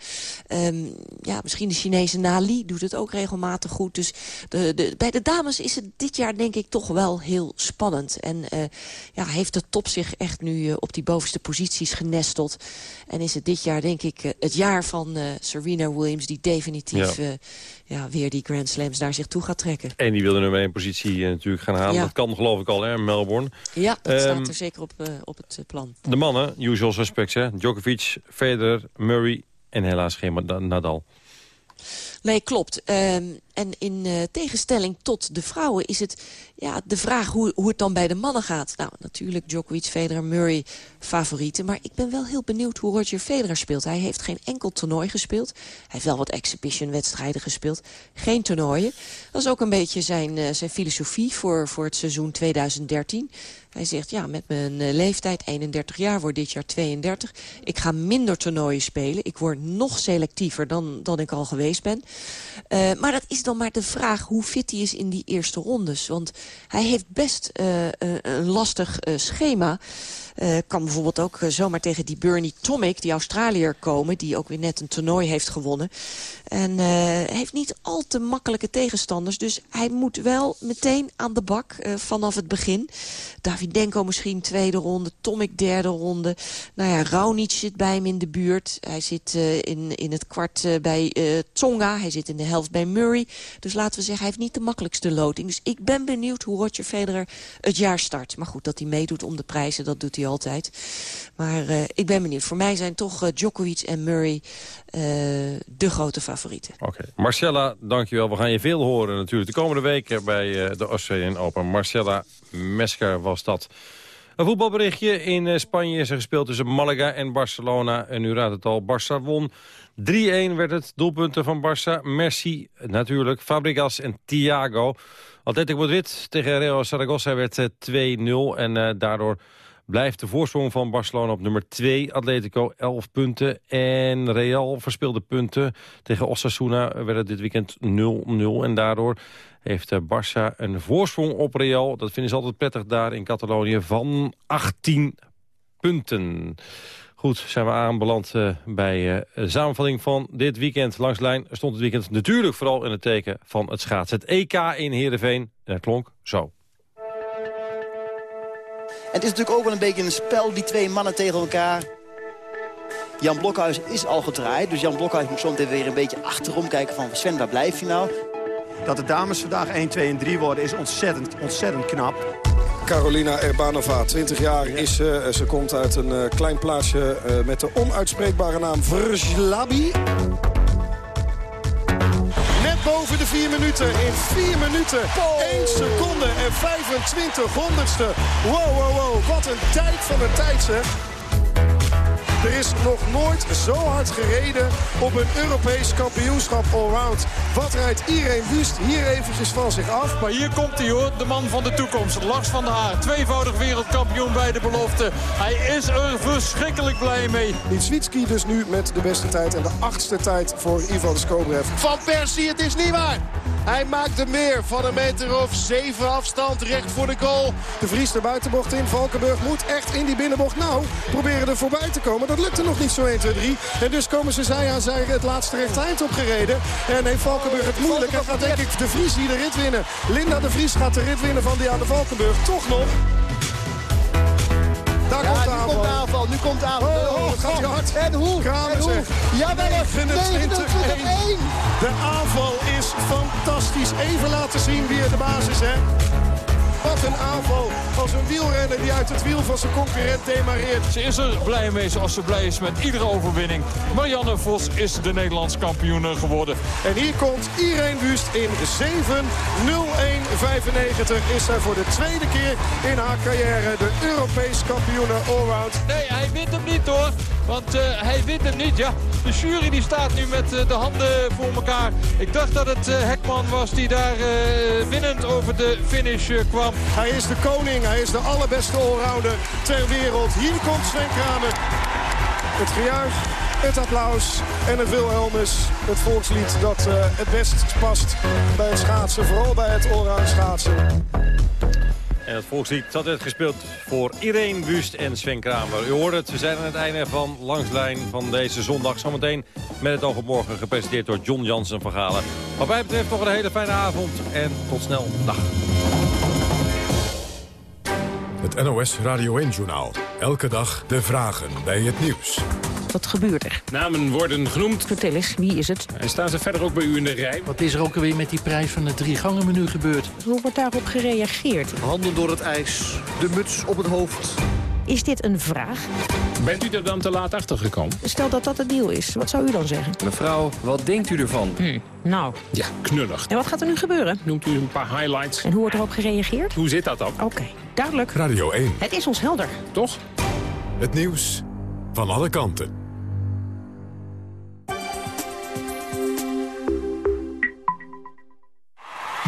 Um, ja, misschien de Chinese Nali doet het ook regelmatig goed. Dus de, de, bij de dames is het dit jaar denk ik toch wel heel spannend. En uh, ja, heeft de top zich echt nu uh, op die bovenste posities genesteld. En is het dit jaar denk ik uh, het jaar van Serena Williams... die definitief ja. ja. weer die Grand Slams naar zich toe gaat trekken. En die wilde nummer 1 positie natuurlijk gaan halen. Ja. Dat kan geloof ik al, hè, Melbourne. Ja, dat um, staat er zeker op, op het plan. De mannen, usual suspects, hè. Djokovic, Federer, Murray en helaas geen Nadal. Nee, klopt. Um, en in uh, tegenstelling tot de vrouwen is het ja, de vraag hoe, hoe het dan bij de mannen gaat. Nou, natuurlijk Djokovic, Federer, Murray favorieten. Maar ik ben wel heel benieuwd hoe Roger Federer speelt. Hij heeft geen enkel toernooi gespeeld. Hij heeft wel wat exhibition-wedstrijden gespeeld. Geen toernooien. Dat is ook een beetje zijn, uh, zijn filosofie voor, voor het seizoen 2013. Hij zegt, ja, met mijn uh, leeftijd, 31 jaar, word dit jaar 32. Ik ga minder toernooien spelen. Ik word nog selectiever dan, dan ik al geweest ben. Maar dat is dan maar de vraag hoe fit hij is in die eerste rondes. Want hij heeft best uh, een lastig schema. Uh, kan bijvoorbeeld ook uh, zomaar tegen die Bernie Tomic, die Australiër, komen... die ook weer net een toernooi heeft gewonnen. En uh, heeft niet al te makkelijke tegenstanders. Dus hij moet wel meteen aan de bak vanaf het begin. Davidenko misschien tweede ronde, Tomic derde ronde. Nou ja, Raonic zit bij hem in de buurt. Hij zit in, in het kwart bij Tsonga. Hij zit in de helft bij Murray. Dus laten we zeggen, hij heeft niet de makkelijkste loting. Dus ik ben benieuwd hoe Roger Federer het jaar start. Maar goed, dat hij meedoet om de prijzen, dat doet hij altijd. Maar uh, ik ben benieuwd. Voor mij zijn toch uh, Djokovic en Murray uh, de grote favorieten. Oké. Marcella, dankjewel. We gaan je veel horen natuurlijk de komende weken bij de Australian Open. Marcella Mesker was dat. Een voetbalberichtje. In Spanje is er gespeeld tussen Malaga en Barcelona. En u raadt het al, Barça won. 3-1 werd het doelpunten van Barça. Messi natuurlijk, Fabregas en Thiago. Atletico Madrid tegen Real Zaragoza werd 2-0. En daardoor blijft de voorsprong van Barcelona op nummer 2. Atletico 11 punten. En Real verspeelde punten. Tegen Osasuna werd het dit weekend 0-0. En daardoor heeft uh, Barça een voorsprong op Real. Dat vinden ze altijd prettig daar in Catalonië van 18 punten. Goed, zijn we aanbeland uh, bij de samenvatting van dit weekend. Langs lijn stond het weekend natuurlijk vooral in het teken van het schaatsen. Het EK in Heerenveen. En het klonk zo. Het is natuurlijk ook wel een beetje een spel, die twee mannen tegen elkaar. Jan Blokhuis is al gedraaid, dus Jan Blokhuis moet zometeen weer een beetje achterom kijken van Sven, waar blijf je nou? Dat de dames vandaag 1, 2 en 3 worden is ontzettend, ontzettend knap. Carolina Erbanova, 20 jaar is ze. Ze komt uit een uh, klein plaatsje uh, met de onuitspreekbare naam Vrjlabi. Boven de 4 minuten. In 4 minuten, oh. 1 seconde en 25 honderdste. Wow, wow, wow. Wat een tijd van een tijd, zeg. Er is nog nooit zo hard gereden op een Europees kampioenschap allround. Wat rijdt Irene Wust hier eventjes van zich af? Maar hier komt hij hoor, de man van de toekomst. Lars van der Haar, tweevoudig wereldkampioen bij de belofte. Hij is er verschrikkelijk blij mee. Nitswitski dus nu met de beste tijd en de achtste tijd voor Ivan Skobrev. Van Persie, het is niet waar. Hij maakt er meer van een meter of zeven afstand recht voor de goal. De Vries de buitenbocht in. Valkenburg moet echt in die binnenbocht. Nou, proberen er voorbij te komen. Dat lukte nog niet zo 1, 2, 3. En dus komen ze zij aan zij het laatste recht eind opgereden. En heeft Valkenburg het moeilijk. En gaat denk ik de Vries hier de rit winnen. Linda de Vries gaat de rit winnen van Diana Valkenburg. Toch nog. Daar ja, komt de aanval. komt de aanval. Nu komt de aanval. Oh, oh, gaat hij hard. En hoe? Kramer en hoe? Jawel, 29 1 De aanval is fantastisch. Even laten zien wie er de basis is, hè. Wat een aanval als een wielrenner die uit het wiel van zijn concurrent demareert. Ze is er blij mee zoals ze blij is met iedere overwinning. Marianne Vos is de Nederlands kampioen geworden. En hier komt Irene Wust in 7.01.95. Is zij voor de tweede keer in haar carrière de Europees kampioen allround. Nee, hij wint hem niet hoor. Want uh, hij wint hem niet. Ja, de jury die staat nu met uh, de handen voor elkaar. Ik dacht dat het uh, Hekman was die daar winnend over de finish kwam. Hij is de koning. Hij is de allerbeste allrounder ter wereld. Hier komt Sven Kramer. Het gejuich, het applaus en het Wilhelmus. Het volkslied dat het best past bij het schaatsen. Vooral bij het allround schaatsen. En het volkslied dat werd gespeeld voor Irene Wust en Sven Kramer. U hoort het, we zijn aan het einde van Langslijn van deze zondag. Zometeen met het oog morgen gepresenteerd door John Jansen van Galen. Wat mij betreft nog een hele fijne avond en tot snel. Dag. Het NOS Radio 1-journaal. Elke dag de vragen bij het nieuws. Wat gebeurt er? Namen worden genoemd. Vertel eens, wie is het? En staan ze verder ook bij u in de rij? Wat is er ook alweer met die prijs van het drie gangen menu gebeurd? Hoe wordt daarop gereageerd? Handen door het ijs, de muts op het hoofd. Is dit een vraag? Bent u er dan te laat achter gekomen? Stel dat dat het deal is, wat zou u dan zeggen? Mevrouw, wat denkt u ervan? Hm, nou. Ja, knullig. En wat gaat er nu gebeuren? Noemt u een paar highlights. En hoe wordt erop gereageerd? Hoe zit dat dan? Oké, duidelijk. Radio 1. Het is ons helder. Toch? Het nieuws van alle kanten.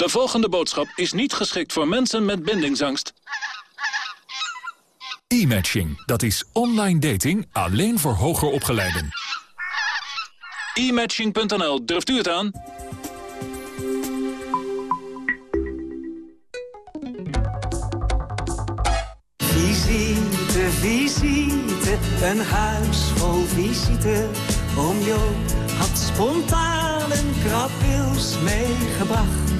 De volgende boodschap is niet geschikt voor mensen met bindingsangst. E-matching, dat is online dating alleen voor hoger opgeleiden. E-matching.nl, durft u het aan? Visite, visite, een huis vol visite. Oom Jo had spontaan een krabwils meegebracht.